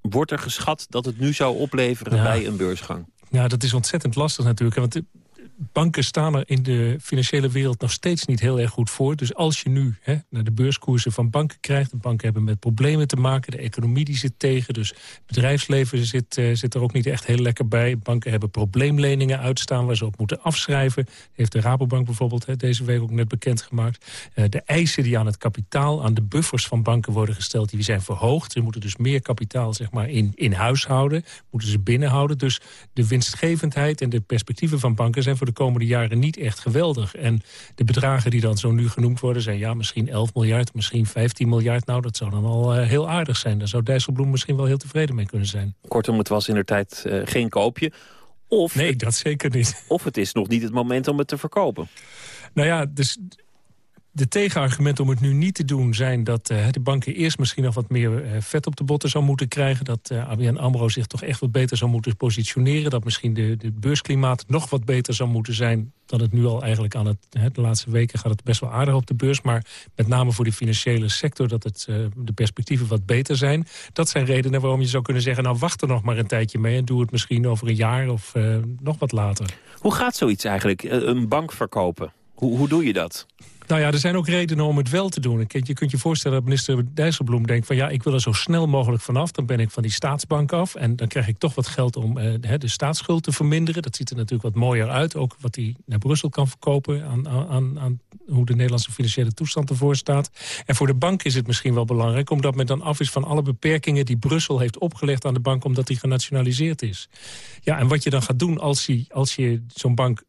wordt er geschat dat het nu zou opleveren Ja. bij een beursgang? Ja, dat is ontzettend lastig natuurlijk. Want banken staan er in de financiële wereld nog steeds niet heel erg goed voor. Dus als je nu hè, naar de beurskoersen van banken krijgt... de banken hebben met problemen te maken, de economie die zit tegen... dus het bedrijfsleven zit, eh, zit er ook niet echt heel lekker bij. Banken hebben probleemleningen uitstaan waar ze op moeten afschrijven. Heeft de Rabobank bijvoorbeeld hè, deze week ook net bekendgemaakt. Eh, de eisen die aan het kapitaal, aan de buffers van banken worden gesteld... die zijn verhoogd. Ze moeten dus meer kapitaal zeg maar, in, in huis houden. Moeten ze binnenhouden. Dus de winstgevendheid en de perspectieven van banken... zijn voor de komende jaren niet echt geweldig. En de bedragen die dan zo nu genoemd worden... zijn ja, misschien 11 miljard, misschien 15 miljard. Nou, dat zou dan al eh, heel aardig zijn. Daar zou Dijsselbloem misschien wel heel tevreden mee kunnen zijn. Kortom, het was in de tijd eh, geen koopje. Of, nee, dat zeker niet. Of het is nog niet het moment om het te verkopen. Nou ja, dus de tegenargumenten om het nu niet te doen zijn dat eh, de banken eerst misschien nog wat meer eh, vet op de botten zou moeten krijgen. Dat eh, ABN AMRO zich toch echt wat beter zou moeten positioneren. Dat misschien de, de beursklimaat nog wat beter zou moeten zijn dan het nu al eigenlijk aan het... De laatste weken gaat het best wel aardig op de beurs. Maar met name voor de financiële sector dat het, de perspectieven wat beter zijn. Dat zijn redenen waarom je zou kunnen zeggen... nou wacht er nog maar een tijdje mee en doe het misschien over een jaar of nog wat later. Hoe gaat zoiets eigenlijk? Een bank verkopen? Hoe, hoe doe je dat? Nou ja, er zijn ook redenen om het wel te doen. Je je kunt je voorstellen dat minister Dijsselbloem denkt van... ja, ik wil er zo snel mogelijk vanaf. Dan ben ik van die staatsbank af. En dan krijg ik toch wat geld om eh, de- staatsschuld te verminderen. Dat ziet er natuurlijk wat mooier uit. Ook wat hij naar Brussel kan verkopen... Aan, aan, aan hoe de Nederlandse financiële toestand ervoor staat. En voor de bank is het misschien wel belangrijk... omdat men dan af is van alle beperkingen die Brussel heeft opgelegd aan de bank... omdat die genationaliseerd is. Ja, en wat je dan gaat doen als, die, als je zo'n bank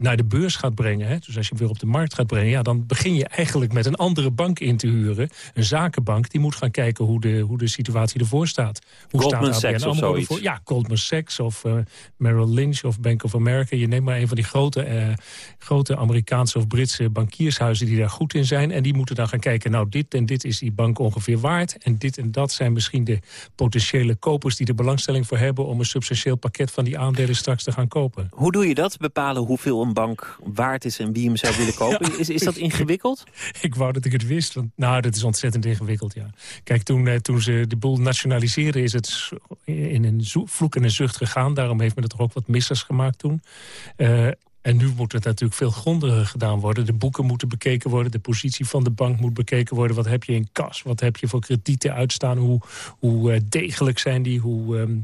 naar de beurs gaat brengen... Hè, dus als je hem weer op de markt gaat brengen... Ja, dan begin je eigenlijk met een andere bank in te huren. Een zakenbank die moet gaan kijken hoe de, hoe de situatie ervoor staat. Hoe Goldman staat ABN Sachs of AMRO zoiets. ervoor? Ja, Goldman Sachs of eh, Merrill Lynch of Bank of America. Je neemt maar een van die grote, eh, grote Amerikaanse of Britse bankiershuizen... die daar goed in zijn. En die moeten dan gaan kijken... nou, dit en dit is die bank ongeveer waard. En dit en dat zijn misschien de potentiële kopers... die er belangstelling voor hebben... om een substantieel pakket van die aandelen straks te gaan kopen. Hoe doe je dat? Bepalen hoeveel bank waard is en wie hem zou willen kopen? Is, is dat ingewikkeld? Ik wou dat ik het wist. Want, nou, dat is ontzettend ingewikkeld, ja. Kijk, toen, eh, toen ze de boel nationaliseerden... is het in een zo- vloek en een zucht gegaan. Daarom heeft men er toch ook wat missers gemaakt toen. Eh, en nu moet het natuurlijk veel grondiger gedaan worden. De boeken moeten bekeken worden. De positie van de bank moet bekeken worden. Wat heb je in kas? Wat heb je voor kredieten uitstaan? Hoe, hoe eh, degelijk zijn die? Hoe, ehm?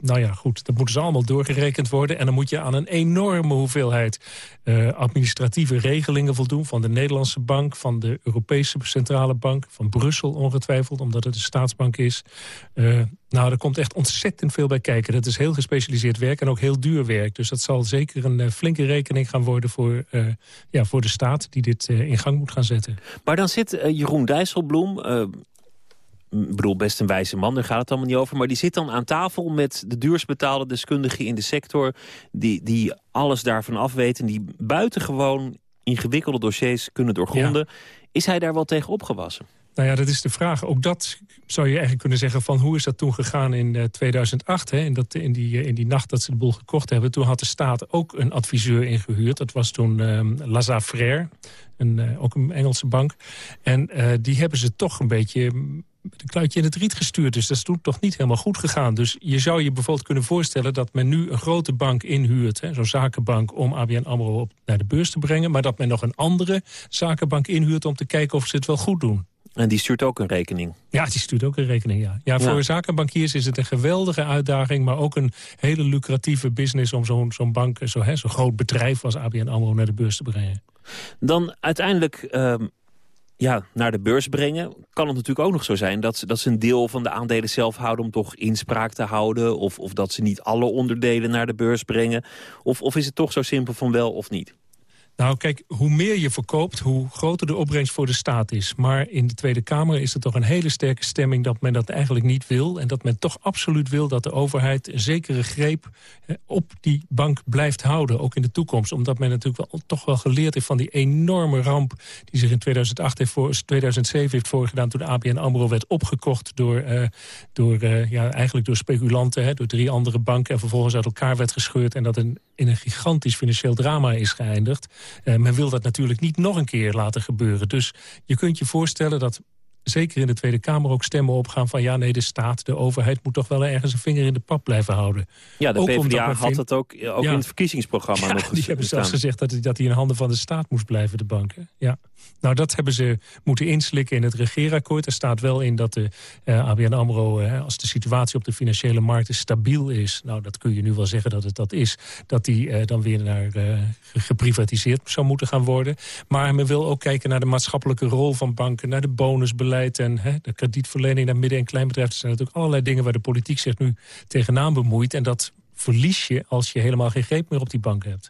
Nou ja, goed. Dat moeten ze allemaal doorgerekend worden. En dan moet je aan een enorme hoeveelheid eh, administratieve regelingen voldoen. Van de Nederlandse bank, van de Europese Centrale Bank... van Brussel ongetwijfeld, omdat het een staatsbank is. Eh, nou, er komt echt ontzettend veel bij kijken. Dat is heel gespecialiseerd werk en ook heel duur werk. Dus dat zal zeker een eh, flinke rekening gaan worden voor, eh, ja, voor de staat... die dit eh, in gang moet gaan zetten. Maar dan zit Jeroen Dijsselbloem... ik bedoel, best een wijze man, daar gaat het allemaal niet over... maar die zit dan aan tafel met de duurst betaalde deskundigen in de sector... die, die alles daarvan afweten... die buitengewoon ingewikkelde dossiers kunnen doorgronden. Is hij daar wel tegen opgewassen? Nou ja, dat is de vraag. Ook dat zou je eigenlijk kunnen zeggen van hoe is dat toen gegaan in eh, 2008? Hè? In, dat, in, die, eh, in die nacht dat ze de boel gekocht hebben. Toen had de staat ook een adviseur ingehuurd. Dat was toen ehm Lazare Frère, een, eh, ook een Engelse bank. En eh, die hebben ze toch een beetje met een kluitje in het riet gestuurd. Dus dat is toen toch niet helemaal goed gegaan. Dus je zou je bijvoorbeeld kunnen voorstellen... dat men nu een grote bank inhuurt, zo'n zakenbank... om ABN AMRO op, naar de beurs te brengen... maar dat men nog een andere zakenbank inhuurt... om te kijken of ze het wel goed doen. En die stuurt ook een rekening. Ja, die stuurt ook een rekening, ja. Ja, voor Ja. zakenbankiers is het een geweldige uitdaging... maar ook een hele lucratieve business om zo'n zo'n bank... zo'n hè, zo'n groot bedrijf als ABN AMRO naar de beurs te brengen. Dan uiteindelijk ehm, ja, naar de beurs brengen. Kan het natuurlijk ook nog zo zijn dat ze, dat ze een deel van de aandelen zelf houden... om toch inspraak te houden. Of, of dat ze niet alle onderdelen naar de beurs brengen. Of, of is het toch zo simpel van wel of niet? Nou, kijk, hoe meer je verkoopt, hoe groter de opbrengst voor de staat is. Maar in de Tweede Kamer is er toch een hele sterke stemming... dat men dat eigenlijk niet wil. En dat men toch absoluut wil dat de overheid een zekere greep... op die bank blijft houden, ook in de toekomst. Omdat men natuurlijk wel, toch wel geleerd heeft van die enorme ramp... die zich in 2008 heeft voor, 2007 heeft voorgedaan... toen de ABN AMRO werd opgekocht door, eh, door, eh, ja, eigenlijk door speculanten... Hè, door drie andere banken en vervolgens uit elkaar werd gescheurd... en dat een, in een gigantisch financieel drama is geëindigd. Eh, men wil dat natuurlijk niet nog een keer laten gebeuren. Dus je kunt je voorstellen dat zeker in de Tweede Kamer ook stemmen opgaan van... ja, nee, de staat, de overheid moet toch wel ergens een vinger in de pap blijven houden. Ja, de Ook PvdA had het ook, eh, ook Ja. in het verkiezingsprogramma Ja, nog die hebben zelfs gezegd dat, dat die in handen van de staat moest blijven, de banken. Ja. Nou, dat hebben ze moeten inslikken in het regeerakkoord. Er staat wel in dat de eh, ABN AMRO, eh, als de situatie op de financiële markten stabiel is... nou, dat kun je nu wel zeggen dat het dat is... dat die eh, dan weer naar eh, ge- geprivatiseerd zou moeten gaan worden. Maar men wil ook kijken naar de maatschappelijke rol van banken... naar de bonusbeleid en hè, de kredietverlening naar midden- en kleinbedrijven. Zijn natuurlijk allerlei dingen waar de politiek zich nu tegenaan bemoeit. En dat verlies je als je helemaal geen greep meer op die bank hebt.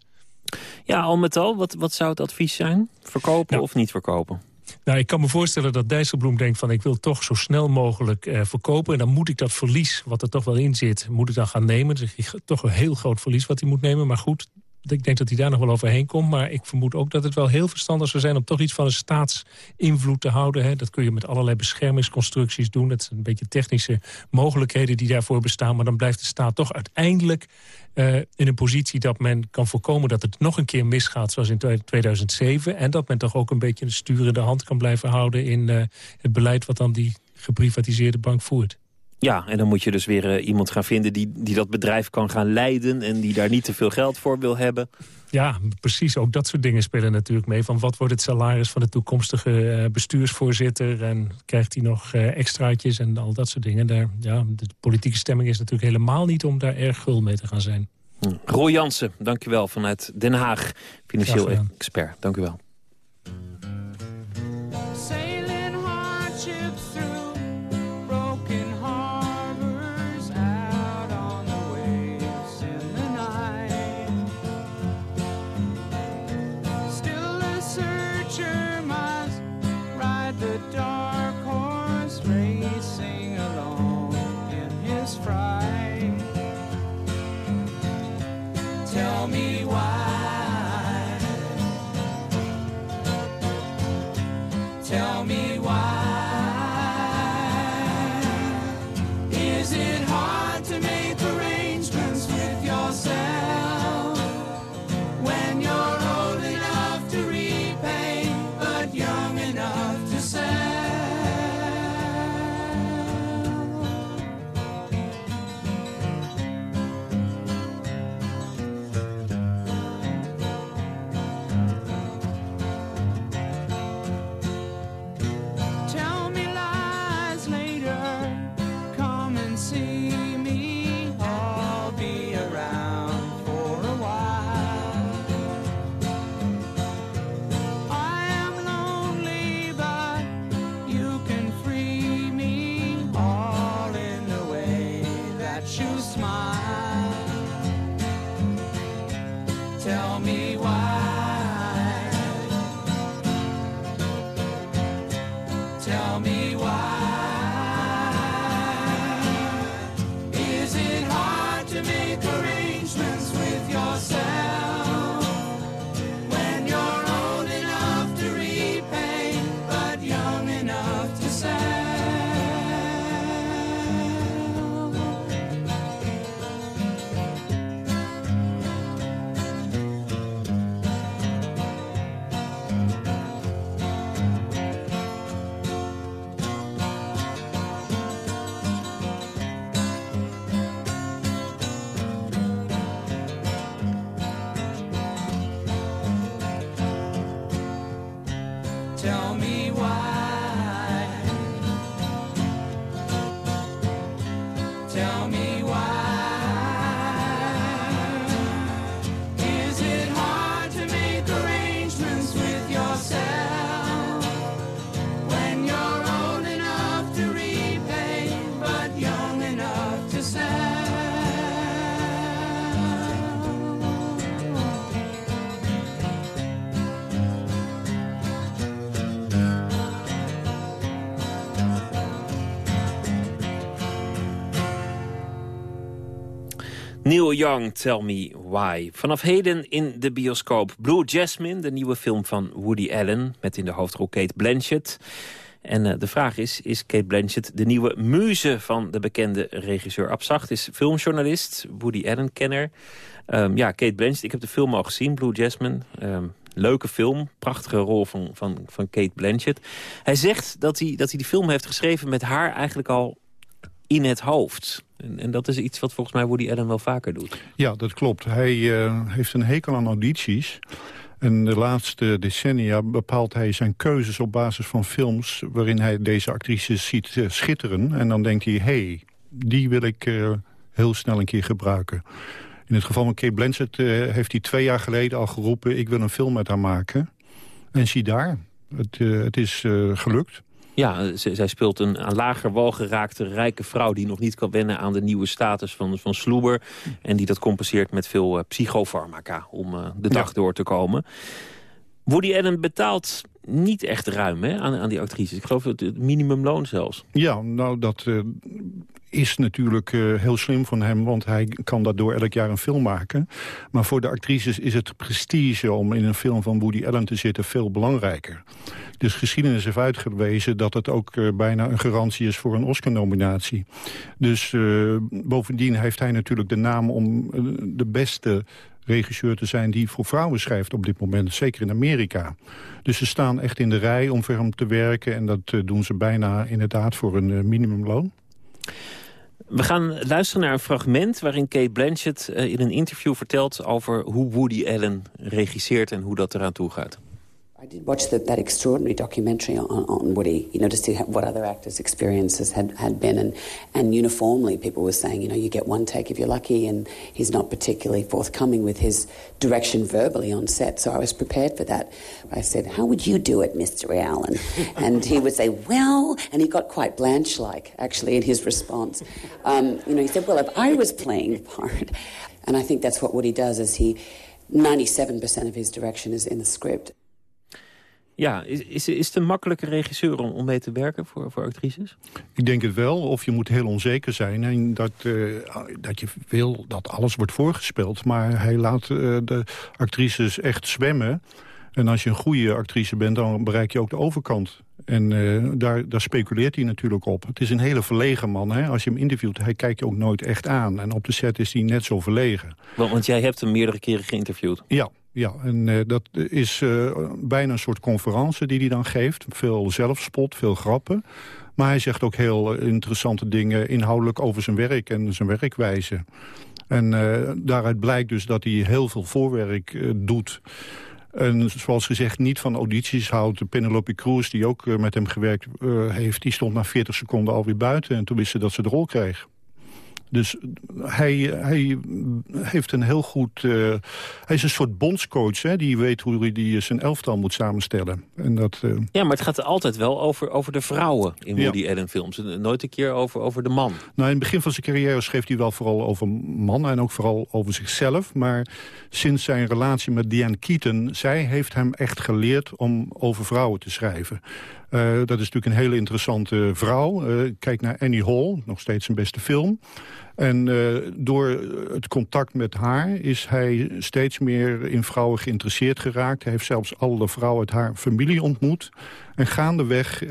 Ja, al met al, wat, wat zou het advies zijn? Verkopen of niet verkopen? Nou, ik kan me voorstellen dat Dijsselbloem denkt van... ik wil toch zo snel mogelijk eh, verkopen. En dan moet ik dat verlies, wat er toch wel in zit, moet ik dan gaan nemen. Dus ik- toch een heel groot verlies wat hij moet nemen. Maar goed, ik denk dat hij daar nog wel overheen komt. Maar ik vermoed ook dat het wel heel verstandig zou zijn... om toch iets van een staatsinvloed te houden. Hè. Dat kun je met allerlei beschermingsconstructies doen. Dat zijn een beetje technische mogelijkheden die daarvoor bestaan. Maar dan blijft de staat toch uiteindelijk eh, in een positie... dat men kan voorkomen dat het nog een keer misgaat zoals in 2007. En dat men toch ook een beetje een sturende hand kan blijven houden... in eh, het beleid wat dan die geprivatiseerde bank voert. Ja, en dan moet je dus weer eh, iemand gaan vinden die, die dat bedrijf kan gaan leiden... en die daar niet te veel geld voor wil hebben. Ja, precies. Ook dat soort dingen spelen natuurlijk mee. Van wat wordt het salaris van de toekomstige eh, bestuursvoorzitter... en krijgt hij nog eh, extraatjes en al dat soort dingen. Daar, ja, de politieke stemming is natuurlijk helemaal niet om daar erg gul mee te gaan zijn. Hm. Roy Jansen, dank u wel vanuit Den Haag. Financieel expert, dank u wel. Neil Young, Tell Me Why. Vanaf heden in de bioscoop Blue Jasmine, de nieuwe film van Woody Allen... met in de hoofdrol Kate Blanchett. En uh, de vraag is, is Kate Blanchett de nieuwe muze van de bekende regisseur? Abzacht is filmjournalist, Woody Allen-kenner. Um, ja, Kate Blanchett, ik heb de film al gezien, Blue Jasmine. Um, leuke film, prachtige rol van, van, van Kate Blanchett. Hij zegt dat hij, dat hij die film heeft geschreven met haar eigenlijk al in het hoofd. En, en, dat is iets wat volgens mij Woody Allen wel vaker doet. Ja, dat klopt. Hij uh, heeft een hekel aan audities. En de laatste decennia bepaalt hij zijn keuzes op basis van films... waarin hij deze actrices ziet uh, schitteren. En dan denkt hij, hey, die wil ik uh, heel snel een keer gebruiken. In het geval van Kate Blanchett heeft hij twee jaar geleden al geroepen... ik wil een film met haar maken. En zie daar, het, het is gelukt. Ja, zij speelt een aan lager wal geraakte rijke vrouw... die nog niet kan wennen aan de nieuwe status van, van sloeber. En die dat compenseert met veel uh, psychofarmaca om uh, de dag ja. door te komen. Woody Allen betaalt niet echt ruim hè, aan, aan die actrices. Ik geloof het, het minimumloon zelfs. Ja, nou dat uh, is natuurlijk uh, heel slim van hem... want hij kan daardoor elk jaar een film maken. Maar voor de actrices is het prestige om in een film van Woody Allen te zitten... veel belangrijker. Dus geschiedenis heeft uitgewezen dat het ook uh, bijna een garantie is voor een Oscar-nominatie. Dus bovendien heeft hij natuurlijk de naam om de beste regisseur te zijn die voor vrouwen schrijft op dit moment. Zeker in Amerika. Dus ze staan echt in de rij om voor hem te werken. En dat doen ze bijna inderdaad voor een minimumloon. We gaan luisteren naar een fragment waarin Kate Blanchett in een interview vertelt... over hoe Woody Allen regisseert en hoe dat eraan toe gaat. I did watch the, that extraordinary documentary on, on Woody, you know, to see what other actors' experiences had, had been. And, and uniformly, people were saying, you know, you get one take if you're lucky, and he's not particularly forthcoming with his direction verbally on set. So I was prepared for that. I said, How would you do it, Mr. Allen? and he would say, Well, and he got quite Blanche like, actually, in his response. Um, you know, he said, Well, if I was playing the part, and I think that's what Woody does, is he. 97% of his direction is in the script. Ja, is, is, is het een makkelijke regisseur om, om mee te werken voor, voor actrices? Ik denk het wel, of je moet heel onzeker zijn. En dat, uh, dat je wil dat alles wordt voorgespeeld. Maar hij laat uh, de actrices echt zwemmen. En als je een goede actrice bent, dan bereik je ook de overkant. En uh, daar, daar speculeert hij natuurlijk op. Het is een hele verlegen man. Hè? Als je hem interviewt, hij kijkt je ook nooit echt aan. En op de set is hij net zo verlegen. Want, want jij hebt hem meerdere keren geïnterviewd. Ja, ja, en uh, dat is uh, bijna een soort conferentie die hij dan geeft. Veel zelfspot, veel grappen. Maar hij zegt ook heel interessante dingen inhoudelijk over zijn werk en zijn werkwijze. En uh, daaruit blijkt dus dat hij heel veel voorwerk doet. En zoals gezegd niet van audities houdt. Penelope Cruz, die ook met hem gewerkt heeft... die stond na 40 seconden alweer buiten. En toen wist ze dat ze de rol kreeg. Dus hij, hij heeft een heel goed... Uh, hij is een soort bondscoach, hè, die weet hoe hij die zijn elftal moet samenstellen. En dat, uh... Ja, maar het gaat altijd wel over, over de vrouwen in Woody ja. Allen films. Nooit een keer over, over de man. Nou, in het begin van zijn carrière schreef hij wel vooral over mannen... en ook vooral over zichzelf. Maar sinds zijn relatie met Diane Keaton... zij heeft hem echt geleerd om over vrouwen te schrijven. Uh, dat is natuurlijk een hele interessante vrouw. Uh, kijk naar Annie Hall, nog steeds zijn beste film. En uh, door het contact met haar is hij steeds meer in vrouwen geïnteresseerd geraakt. Hij heeft zelfs alle vrouwen uit haar familie ontmoet. En gaandeweg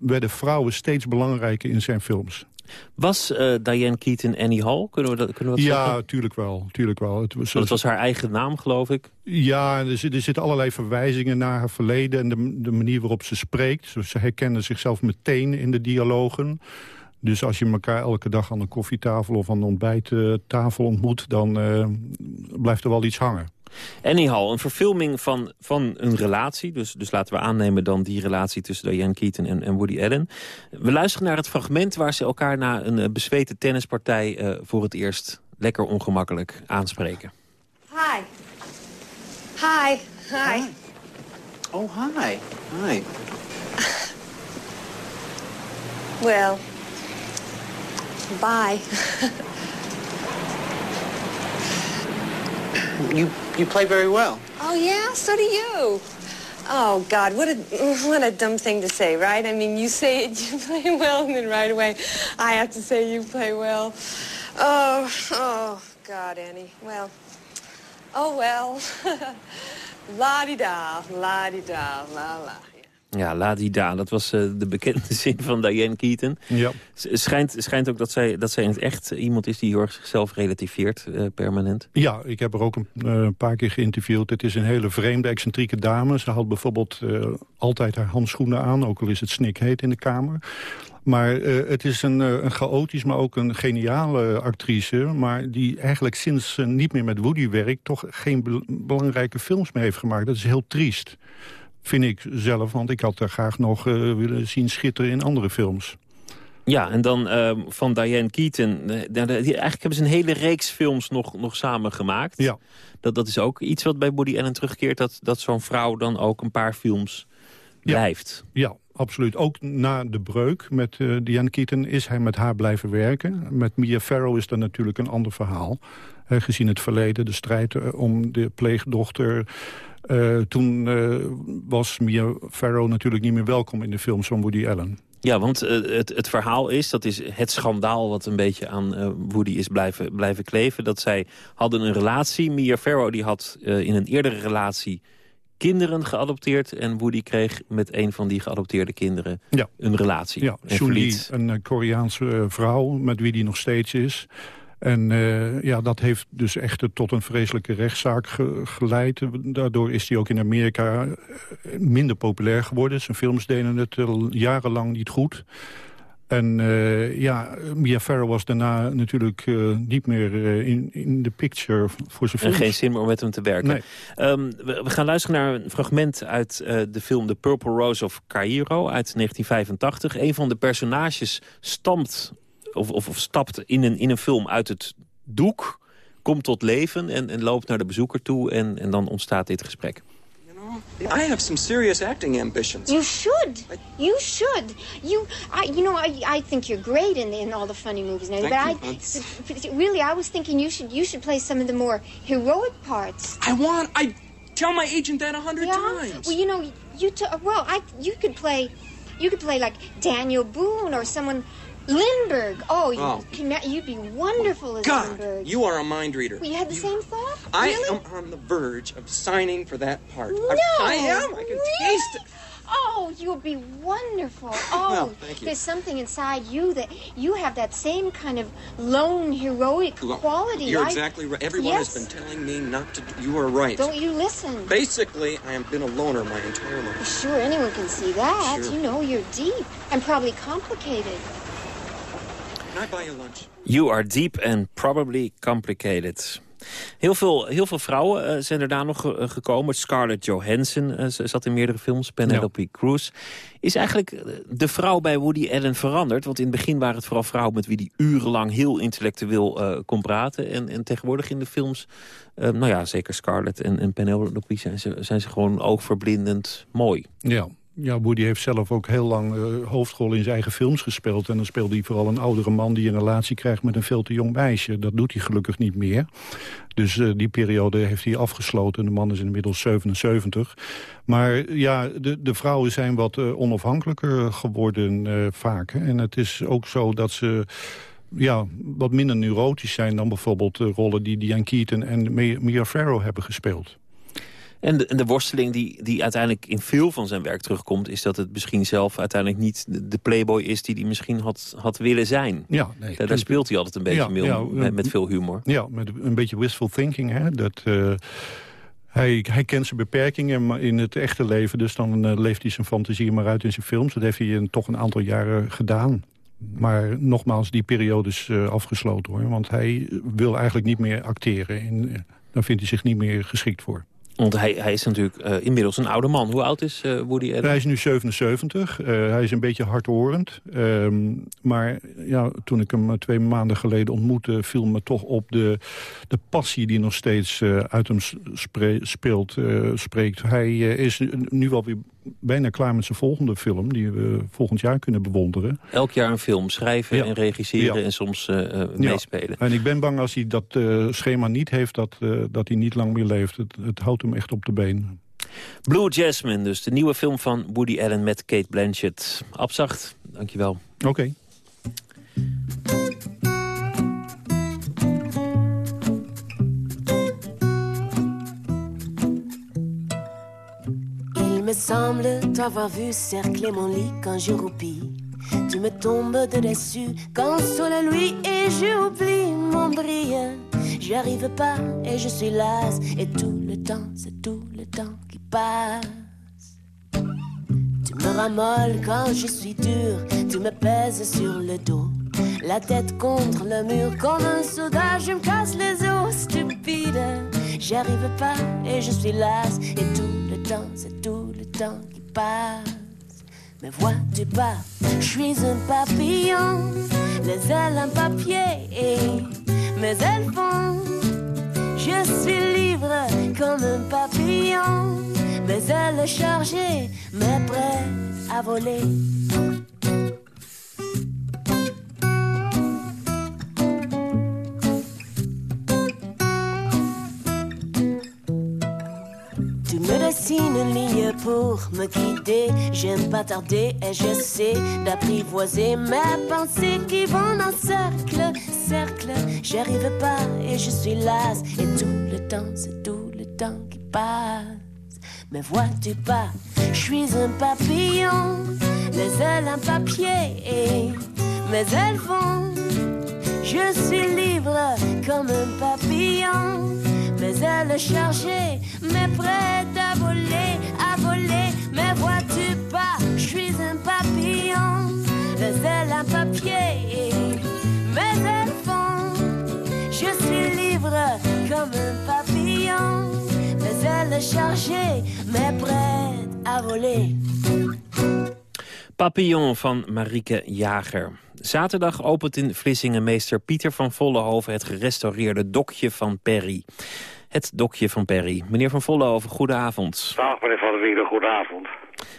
werden vrouwen steeds belangrijker in zijn films. Was uh, Diane Keaton Annie Hall? Kunnen we dat, kunnen we dat ja, zeggen? tuurlijk wel. Tuurlijk wel. Het was, het was haar eigen naam, geloof ik? Ja, er, zit, er zitten allerlei verwijzingen naar haar verleden... en de, de manier waarop ze spreekt. Ze herkennen zichzelf meteen in de dialogen. Dus als je elkaar elke dag aan de koffietafel of aan de ontbijttafel ontmoet... dan uh, blijft er wel iets hangen. Anyhow, een verfilming van, van een relatie. Dus, dus laten we aannemen dan die relatie tussen Diane Keaton en, en Woody Allen. We luisteren naar het fragment waar ze elkaar na een bezweten tennispartij... Uh, voor het eerst lekker ongemakkelijk aanspreken. Hi. Hi. Hi. hi. Oh, hi. Hi. well, bye. You you play very well. Oh yeah, so do you. Oh God, what a what a dumb thing to say, right? I mean, you say it, you play well, and then right away, I have to say you play well. Oh, oh God, Annie. Well, oh well. La-di-da, la-la. Ja, la di da, dat was eh, de bekende zin van Diane Keaton. Ja. S- schijnt, schijnt ook dat zij, dat zij in het echt iemand is die heel erg zichzelf relativeert, eh, permanent. Ja, ik heb er ook een, eh, een paar keer geïnterviewd. Het is een hele vreemde, excentrieke dame. Ze had bijvoorbeeld eh, altijd haar handschoenen aan, ook al is het snikheet in de kamer. Maar eh, het is een, eh, een chaotisch, maar ook een geniale actrice... maar die eigenlijk sinds ze niet meer met Woody werkt... toch geen bel- belangrijke films meer heeft gemaakt. Dat is heel triest, vind ik zelf. Want ik had haar graag nog eh, willen zien schitteren in andere films. Ja, en dan ehm, van Diane Keaton. eh, nou, die- eigenlijk hebben ze een hele reeks films nog, nog samen gemaakt. Ja. Dat, dat is ook iets wat bij Woody Allen terugkeert... dat, dat zo'n vrouw dan ook een paar films blijft. Ja, absoluut. Ook na de breuk met eh, Diane Keaton is hij met haar blijven werken. Met Mia Farrow is dat natuurlijk een ander verhaal. Eh, gezien het verleden, de strijd eh, om de pleegdochter. Eh, toen eh, was Mia Farrow natuurlijk niet meer welkom in de films van Woody Allen. Ja, want eh, het, het verhaal is, dat is het schandaal wat een beetje aan Woody is blijven, blijven kleven. Dat zij hadden een relatie. Mia Farrow die had in een eerdere relatie kinderen geadopteerd. En Woody kreeg met een van die geadopteerde kinderen Ja. een relatie. Ja, verliet- een Koreaanse vrouw met wie die nog steeds is. En eh, ja, dat heeft dus echt tot een vreselijke rechtszaak ge- geleid. Daardoor is hij ook in Amerika eh, minder populair geworden. Zijn films deden het al jarenlang niet goed. En eh, ja, Mia Farrow was daarna natuurlijk eh, niet meer eh, in, in de picture voor zijn En films. geen zin meer om met hem te werken. Nee. Ehm, we, we gaan luisteren naar een fragment uit eh, de film The Purple Rose of Cairo uit 1985. Een van de personages stamt, of, of, of stapt in een, in een film uit het doek, komt tot leven en, en loopt naar de bezoeker toe en, en dan ontstaat dit gesprek. I have some serious acting ambitions. You should. You should. You, I, you know, I, I think you're great in, in all the funny movies, Thank but you. I, really, I was thinking you should, you should play some of the more heroic parts. I want. I tell my agent that a hundred yeah? times. Well, you know, you t- well, I, you could play, you could play like Daniel Boone or someone, Lindbergh. Oh, you, Oh. can, you'd be oh, wonderful as God, Lindbergh. you are a mind reader. You had the same thought. I really? am on the verge of signing for that part. No, I, I am. I can taste it. Oh, you'll be wonderful. Oh, Well, thank you. there's something inside you that you have that same kind of lone heroic Look, quality. You're I- exactly right. Everyone yes. has been telling me not to. You are right. Don't you listen? Basically, I have been a loner my entire life. Sure, anyone can see that. Sure. You know, you're deep and probably complicated. Can I buy you lunch? You are deep and probably complicated. Heel veel, heel veel vrouwen eh, zijn er daar nog ge- eh, gekomen. Scarlett Johansson eh, ze zat in meerdere films. Penelope Cruz. Is eigenlijk de vrouw bij Woody Allen veranderd? Want in het begin waren het vooral vrouwen met wie die urenlang heel intellectueel eh, kon praten. En, en tegenwoordig in de films, eh, nou ja, zeker Scarlett en, en Penelope zijn ze, zijn ze gewoon oogverblindend mooi. Ja. Ja, Woody heeft zelf ook heel lang eh hoofdrol in zijn eigen films gespeeld. En dan speelde hij vooral een oudere man die een relatie krijgt met een veel te jong meisje. Dat doet hij gelukkig niet meer. Dus eh, die periode heeft hij afgesloten. De man is inmiddels 77. Maar ja, de, de vrouwen zijn wat eh, onafhankelijker geworden vaak. En het is ook zo dat ze ja, wat minder neurotisch zijn dan bijvoorbeeld de rollen die Diane Keaton en Mia Farrow hebben gespeeld. En de, en de worsteling die, die uiteindelijk in veel van zijn werk terugkomt... is dat het misschien zelf uiteindelijk niet de, playboy is... die hij misschien had, had willen zijn. Ja, nee, daar, daar speelt hij altijd een beetje Ja, mee om, ja, met, met veel humor. Ja, met een beetje wistful thinking. Hè? Dat, eh, hij, hij kent zijn beperkingen maar in het echte leven. Dus dan eh, leeft hij zijn fantasie maar uit in zijn films. Dat heeft hij in toch een aantal jaren gedaan. Maar nogmaals, die periode is eh, afgesloten. hoor. Want hij wil eigenlijk niet meer acteren. En, eh, daar vindt hij zich niet meer geschikt voor. Want hij, hij is natuurlijk eh, inmiddels een oude man. Hoe oud is eh, Woody Allen? Hij is nu 77. Eh, hij is een beetje hardhorend. Ehm, maar ja, toen ik hem twee maanden geleden ontmoette... viel me toch op de, de passie die nog steeds uit hem speelt, spreekt. Hij is nu alweer bijna klaar met zijn volgende film... die we volgend jaar kunnen bewonderen. Elk jaar een film schrijven Ja. en regisseren Ja. en soms eh, eh, Ja. meespelen. En ik ben bang als hij dat eh, schema niet heeft... Dat, dat hij niet lang meer leeft. Het, het houdt hem echt op de been. Blue Jasmine, dus de nieuwe film van Woody Allen met Kate Blanchett. Abzacht, dankjewel. Oké. Semble t'avoir vu cercler mon lit quand je roupis. Tu me tombes de dessus quand sous la nuit et j'oublie mon brille. J'y arrive pas et je suis lasse et tout le temps, c'est tout le temps qui passe. Tu me ramolles quand je suis dur, tu me pèses sur le dos. La tête contre le mur comme un soldat, je me casse les os, stupide. J'y arrive pas et je suis lasse et tout c'est tout le temps qui passe. Mais vois-tu pas, je suis un papillon, les ailes un papier et mes ailes font. Je suis libre comme un papillon, mes ailes chargées, mais prêtes à voler. Me guider. J'aime pas tarder et j'essaie d'apprivoiser mes pensées qui vont en cercle, cercle. J'y arrive pas et je suis lasse. Et tout le temps, c'est tout le temps qui passe. Mais vois-tu pas, je suis un papillon, les ailes un papier et mes ailes font. Je suis libre comme un papillon, mes ailes chargées, mais prête à voler, à voler. Un papier font. Je suis libre comme un papillon, mes ailes chargées, mais prête à voler. Papillon van Marieke Jager. Zaterdag opent in Vlissingen meester Pieter van Vollenhoven... het gerestaureerde dokje van Perry. Het dokje van Perry. Meneer van Vollenhoven, goedenavond. Dag meneer Van der Wielen, goedenavond.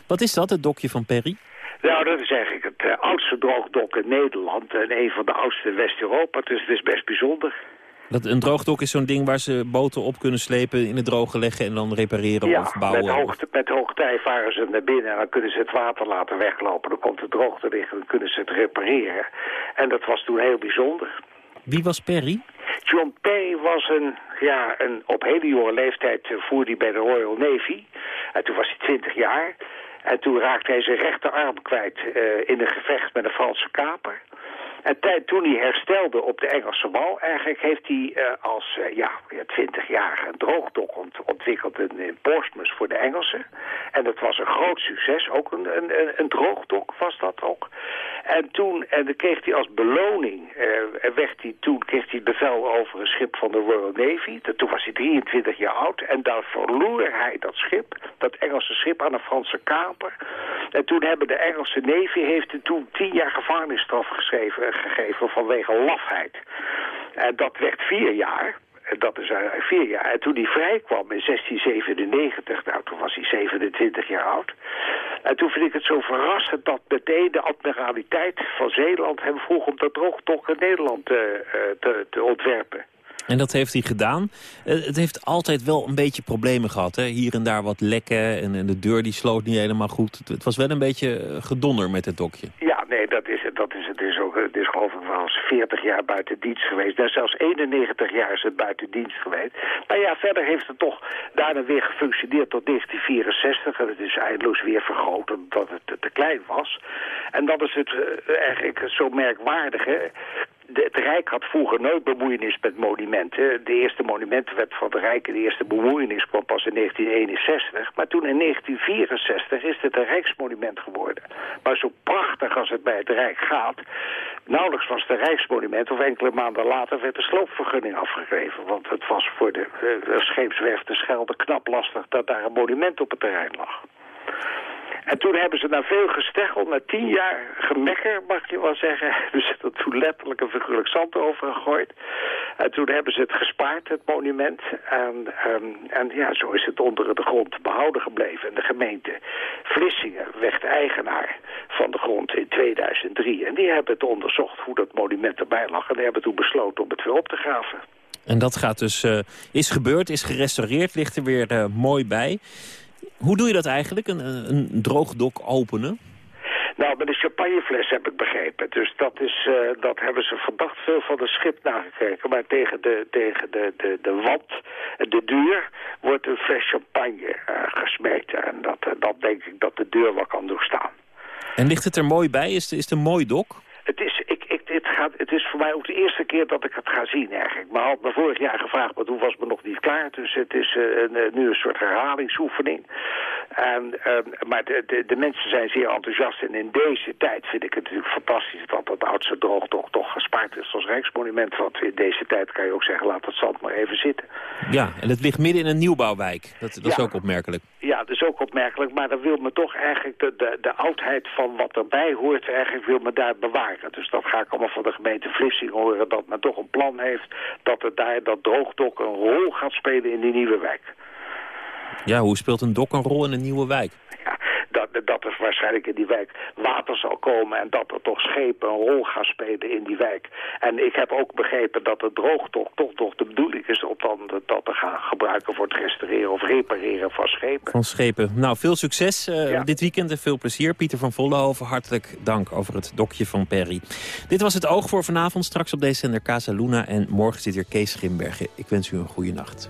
Wat is dat, het dokje van Perry? Nou, dat is eigenlijk het eh, oudste droogdok in Nederland en een van de oudste in West-Europa, dus het is best bijzonder. Dat, een droogdok is zo'n ding waar ze boten op kunnen slepen... in het droge leggen en dan repareren ja, of bouwen. met, hoogte, met hoogtij varen ze naar binnen en dan kunnen ze het water laten weglopen. Dan komt de droogte liggen en dan kunnen ze het repareren. En dat was toen heel bijzonder. Wie was Perry? John Perry was een, ja, een, op hele jonge leeftijd eh, voerde hij bij de Royal Navy. En toen was hij 20 jaar. En toen raakte hij zijn rechterarm kwijt eh, in een gevecht met een Franse kaper. En toen hij herstelde op de Engelse wal, eigenlijk heeft hij eh, als eh, ja, ja, 20-jarige een droogdok ont ontwikkeld in, in Portsmouth voor de Engelsen. En dat was een groot succes, ook een, een, een, droogdok was dat ook. En toen en dan kreeg hij als beloning, eh, werd hij, toen kreeg hij bevel over een schip van de Royal Navy. Dat, toen was hij 23 jaar oud en daar verloor hij dat schip, dat Engelse schip aan een Franse kaper. En toen hebben de Engelse Navy heeft toen 10 jaar gevangenisstraf geschreven, gegeven vanwege lafheid. En dat werd vier jaar. En Dat is eigenlijk vier jaar. En toen hij vrijkwam in 1697, nou toen was hij 27 jaar oud. En toen vind ik het zo verrassend dat meteen de admiraliteit van Zeeland hem vroeg om dat droogdok in Nederland eh, eh, te, te ontwerpen. En dat heeft hij gedaan. Eh, het heeft altijd wel een beetje problemen gehad. Hè? Hier en daar wat lekken en, de deur die sloot niet helemaal goed. Het, was wel een beetje eh, gedonder met het dokje. Ja, nee, dat is het. Dat is het. is ook, het is geloof ik wel eens 40 jaar buiten dienst geweest. Nou, zelfs 91 jaar is het buiten dienst geweest. Maar ja, verder heeft het toch daarna weer gefunctioneerd tot 1964. En het is eindeloos weer vergroot omdat het te, klein was. En dat is het eh, eigenlijk zo merkwaardig, hè. Het Rijk had vroeger nooit bemoeienis met monumenten. De eerste monumentenwet van het Rijk, de eerste bemoeienis kwam pas in 1961. Maar toen in 1964 is het een Rijksmonument geworden. Maar zo prachtig als het bij het Rijk gaat, nauwelijks was het een Rijksmonument of enkele maanden later werd de sloopvergunning afgegeven. Want het was voor de, de scheepswerf de Schelde knap lastig dat daar een monument op het terrein lag. En toen hebben ze na veel gesteggel, na tien jaar gemekker, mag je wel zeggen, hebben ze er toen letterlijk een figuurlijk zand over gegooid. En toen hebben ze het gespaard, het monument. En, ehm, en ja, zo is het onder de grond behouden gebleven. En de gemeente Vlissingen werd eigenaar van de grond in 2003. En die hebben het onderzocht hoe dat monument erbij lag. En die hebben toen besloten om het weer op te graven. En dat gaat dus, eh, is gebeurd, is gerestaureerd, ligt er weer eh, mooi bij. Hoe doe je dat eigenlijk, een, een droogdok openen? Nou, met de champagnefles heb ik begrepen. Dus dat, is, eh, dat hebben ze verdacht veel van het schip nagekeken. Maar tegen de, tegen de, de, de wand, de deur, wordt een fles champagne uh, gesmeten. En dat, uh, dat denk ik dat de deur wel kan doorstaan. En ligt het er mooi bij? Is, het, is het een mooi dok? Het is, ik, het, is voor mij ook de eerste keer dat ik het ga zien eigenlijk. Maar had me vorig jaar gevraagd, maar toen was me nog niet klaar. Dus het is uh, een, nu een soort herhalingsoefening. En, uh, maar de, de, de, mensen zijn zeer enthousiast. En in deze tijd vind ik het natuurlijk fantastisch dat dat oudste droogdok toch gespaard is als rijksmonument. Want in deze tijd kan je ook zeggen, laat het zand maar even zitten. Ja, en het ligt midden in een nieuwbouwwijk. Dat, dat ja. is ook opmerkelijk. Ja, dat is ook opmerkelijk. Maar dan wil me toch eigenlijk de, de, de oudheid van wat erbij hoort, eigenlijk wil me daar bewaren. Dus dat ga ik allemaal van de gemeente Vlissingen horen, dat men toch een plan heeft dat er daar dat droogdok een rol gaat spelen in die nieuwe wijk. Ja, hoe speelt een dok een rol in een nieuwe wijk? Ja, dat, dat er waarschijnlijk in die wijk water zal komen... en dat er toch schepen een rol gaan spelen in die wijk. En ik heb ook begrepen dat de droogdok toch, toch de bedoeling is... om dan dat te gaan gebruiken voor het restaureren of repareren van schepen. Van schepen. Nou, veel succes uh, ja. dit weekend en veel plezier. Pieter van Vollenhoven, hartelijk dank over het dokje van Perry. Dit was het Oog voor vanavond. Straks op deze zender Casa Luna. En morgen zit hier Kees Grimbergen. Ik wens u een goede nacht.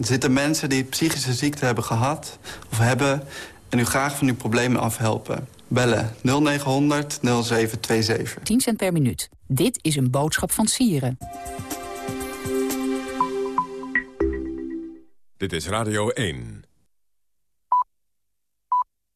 Er zitten mensen die psychische ziekte hebben gehad of hebben... en u graag van uw problemen afhelpen. Bellen 0900 0727. 10 cent per minuut. Dit is een boodschap van Sieren. Dit is Radio 1.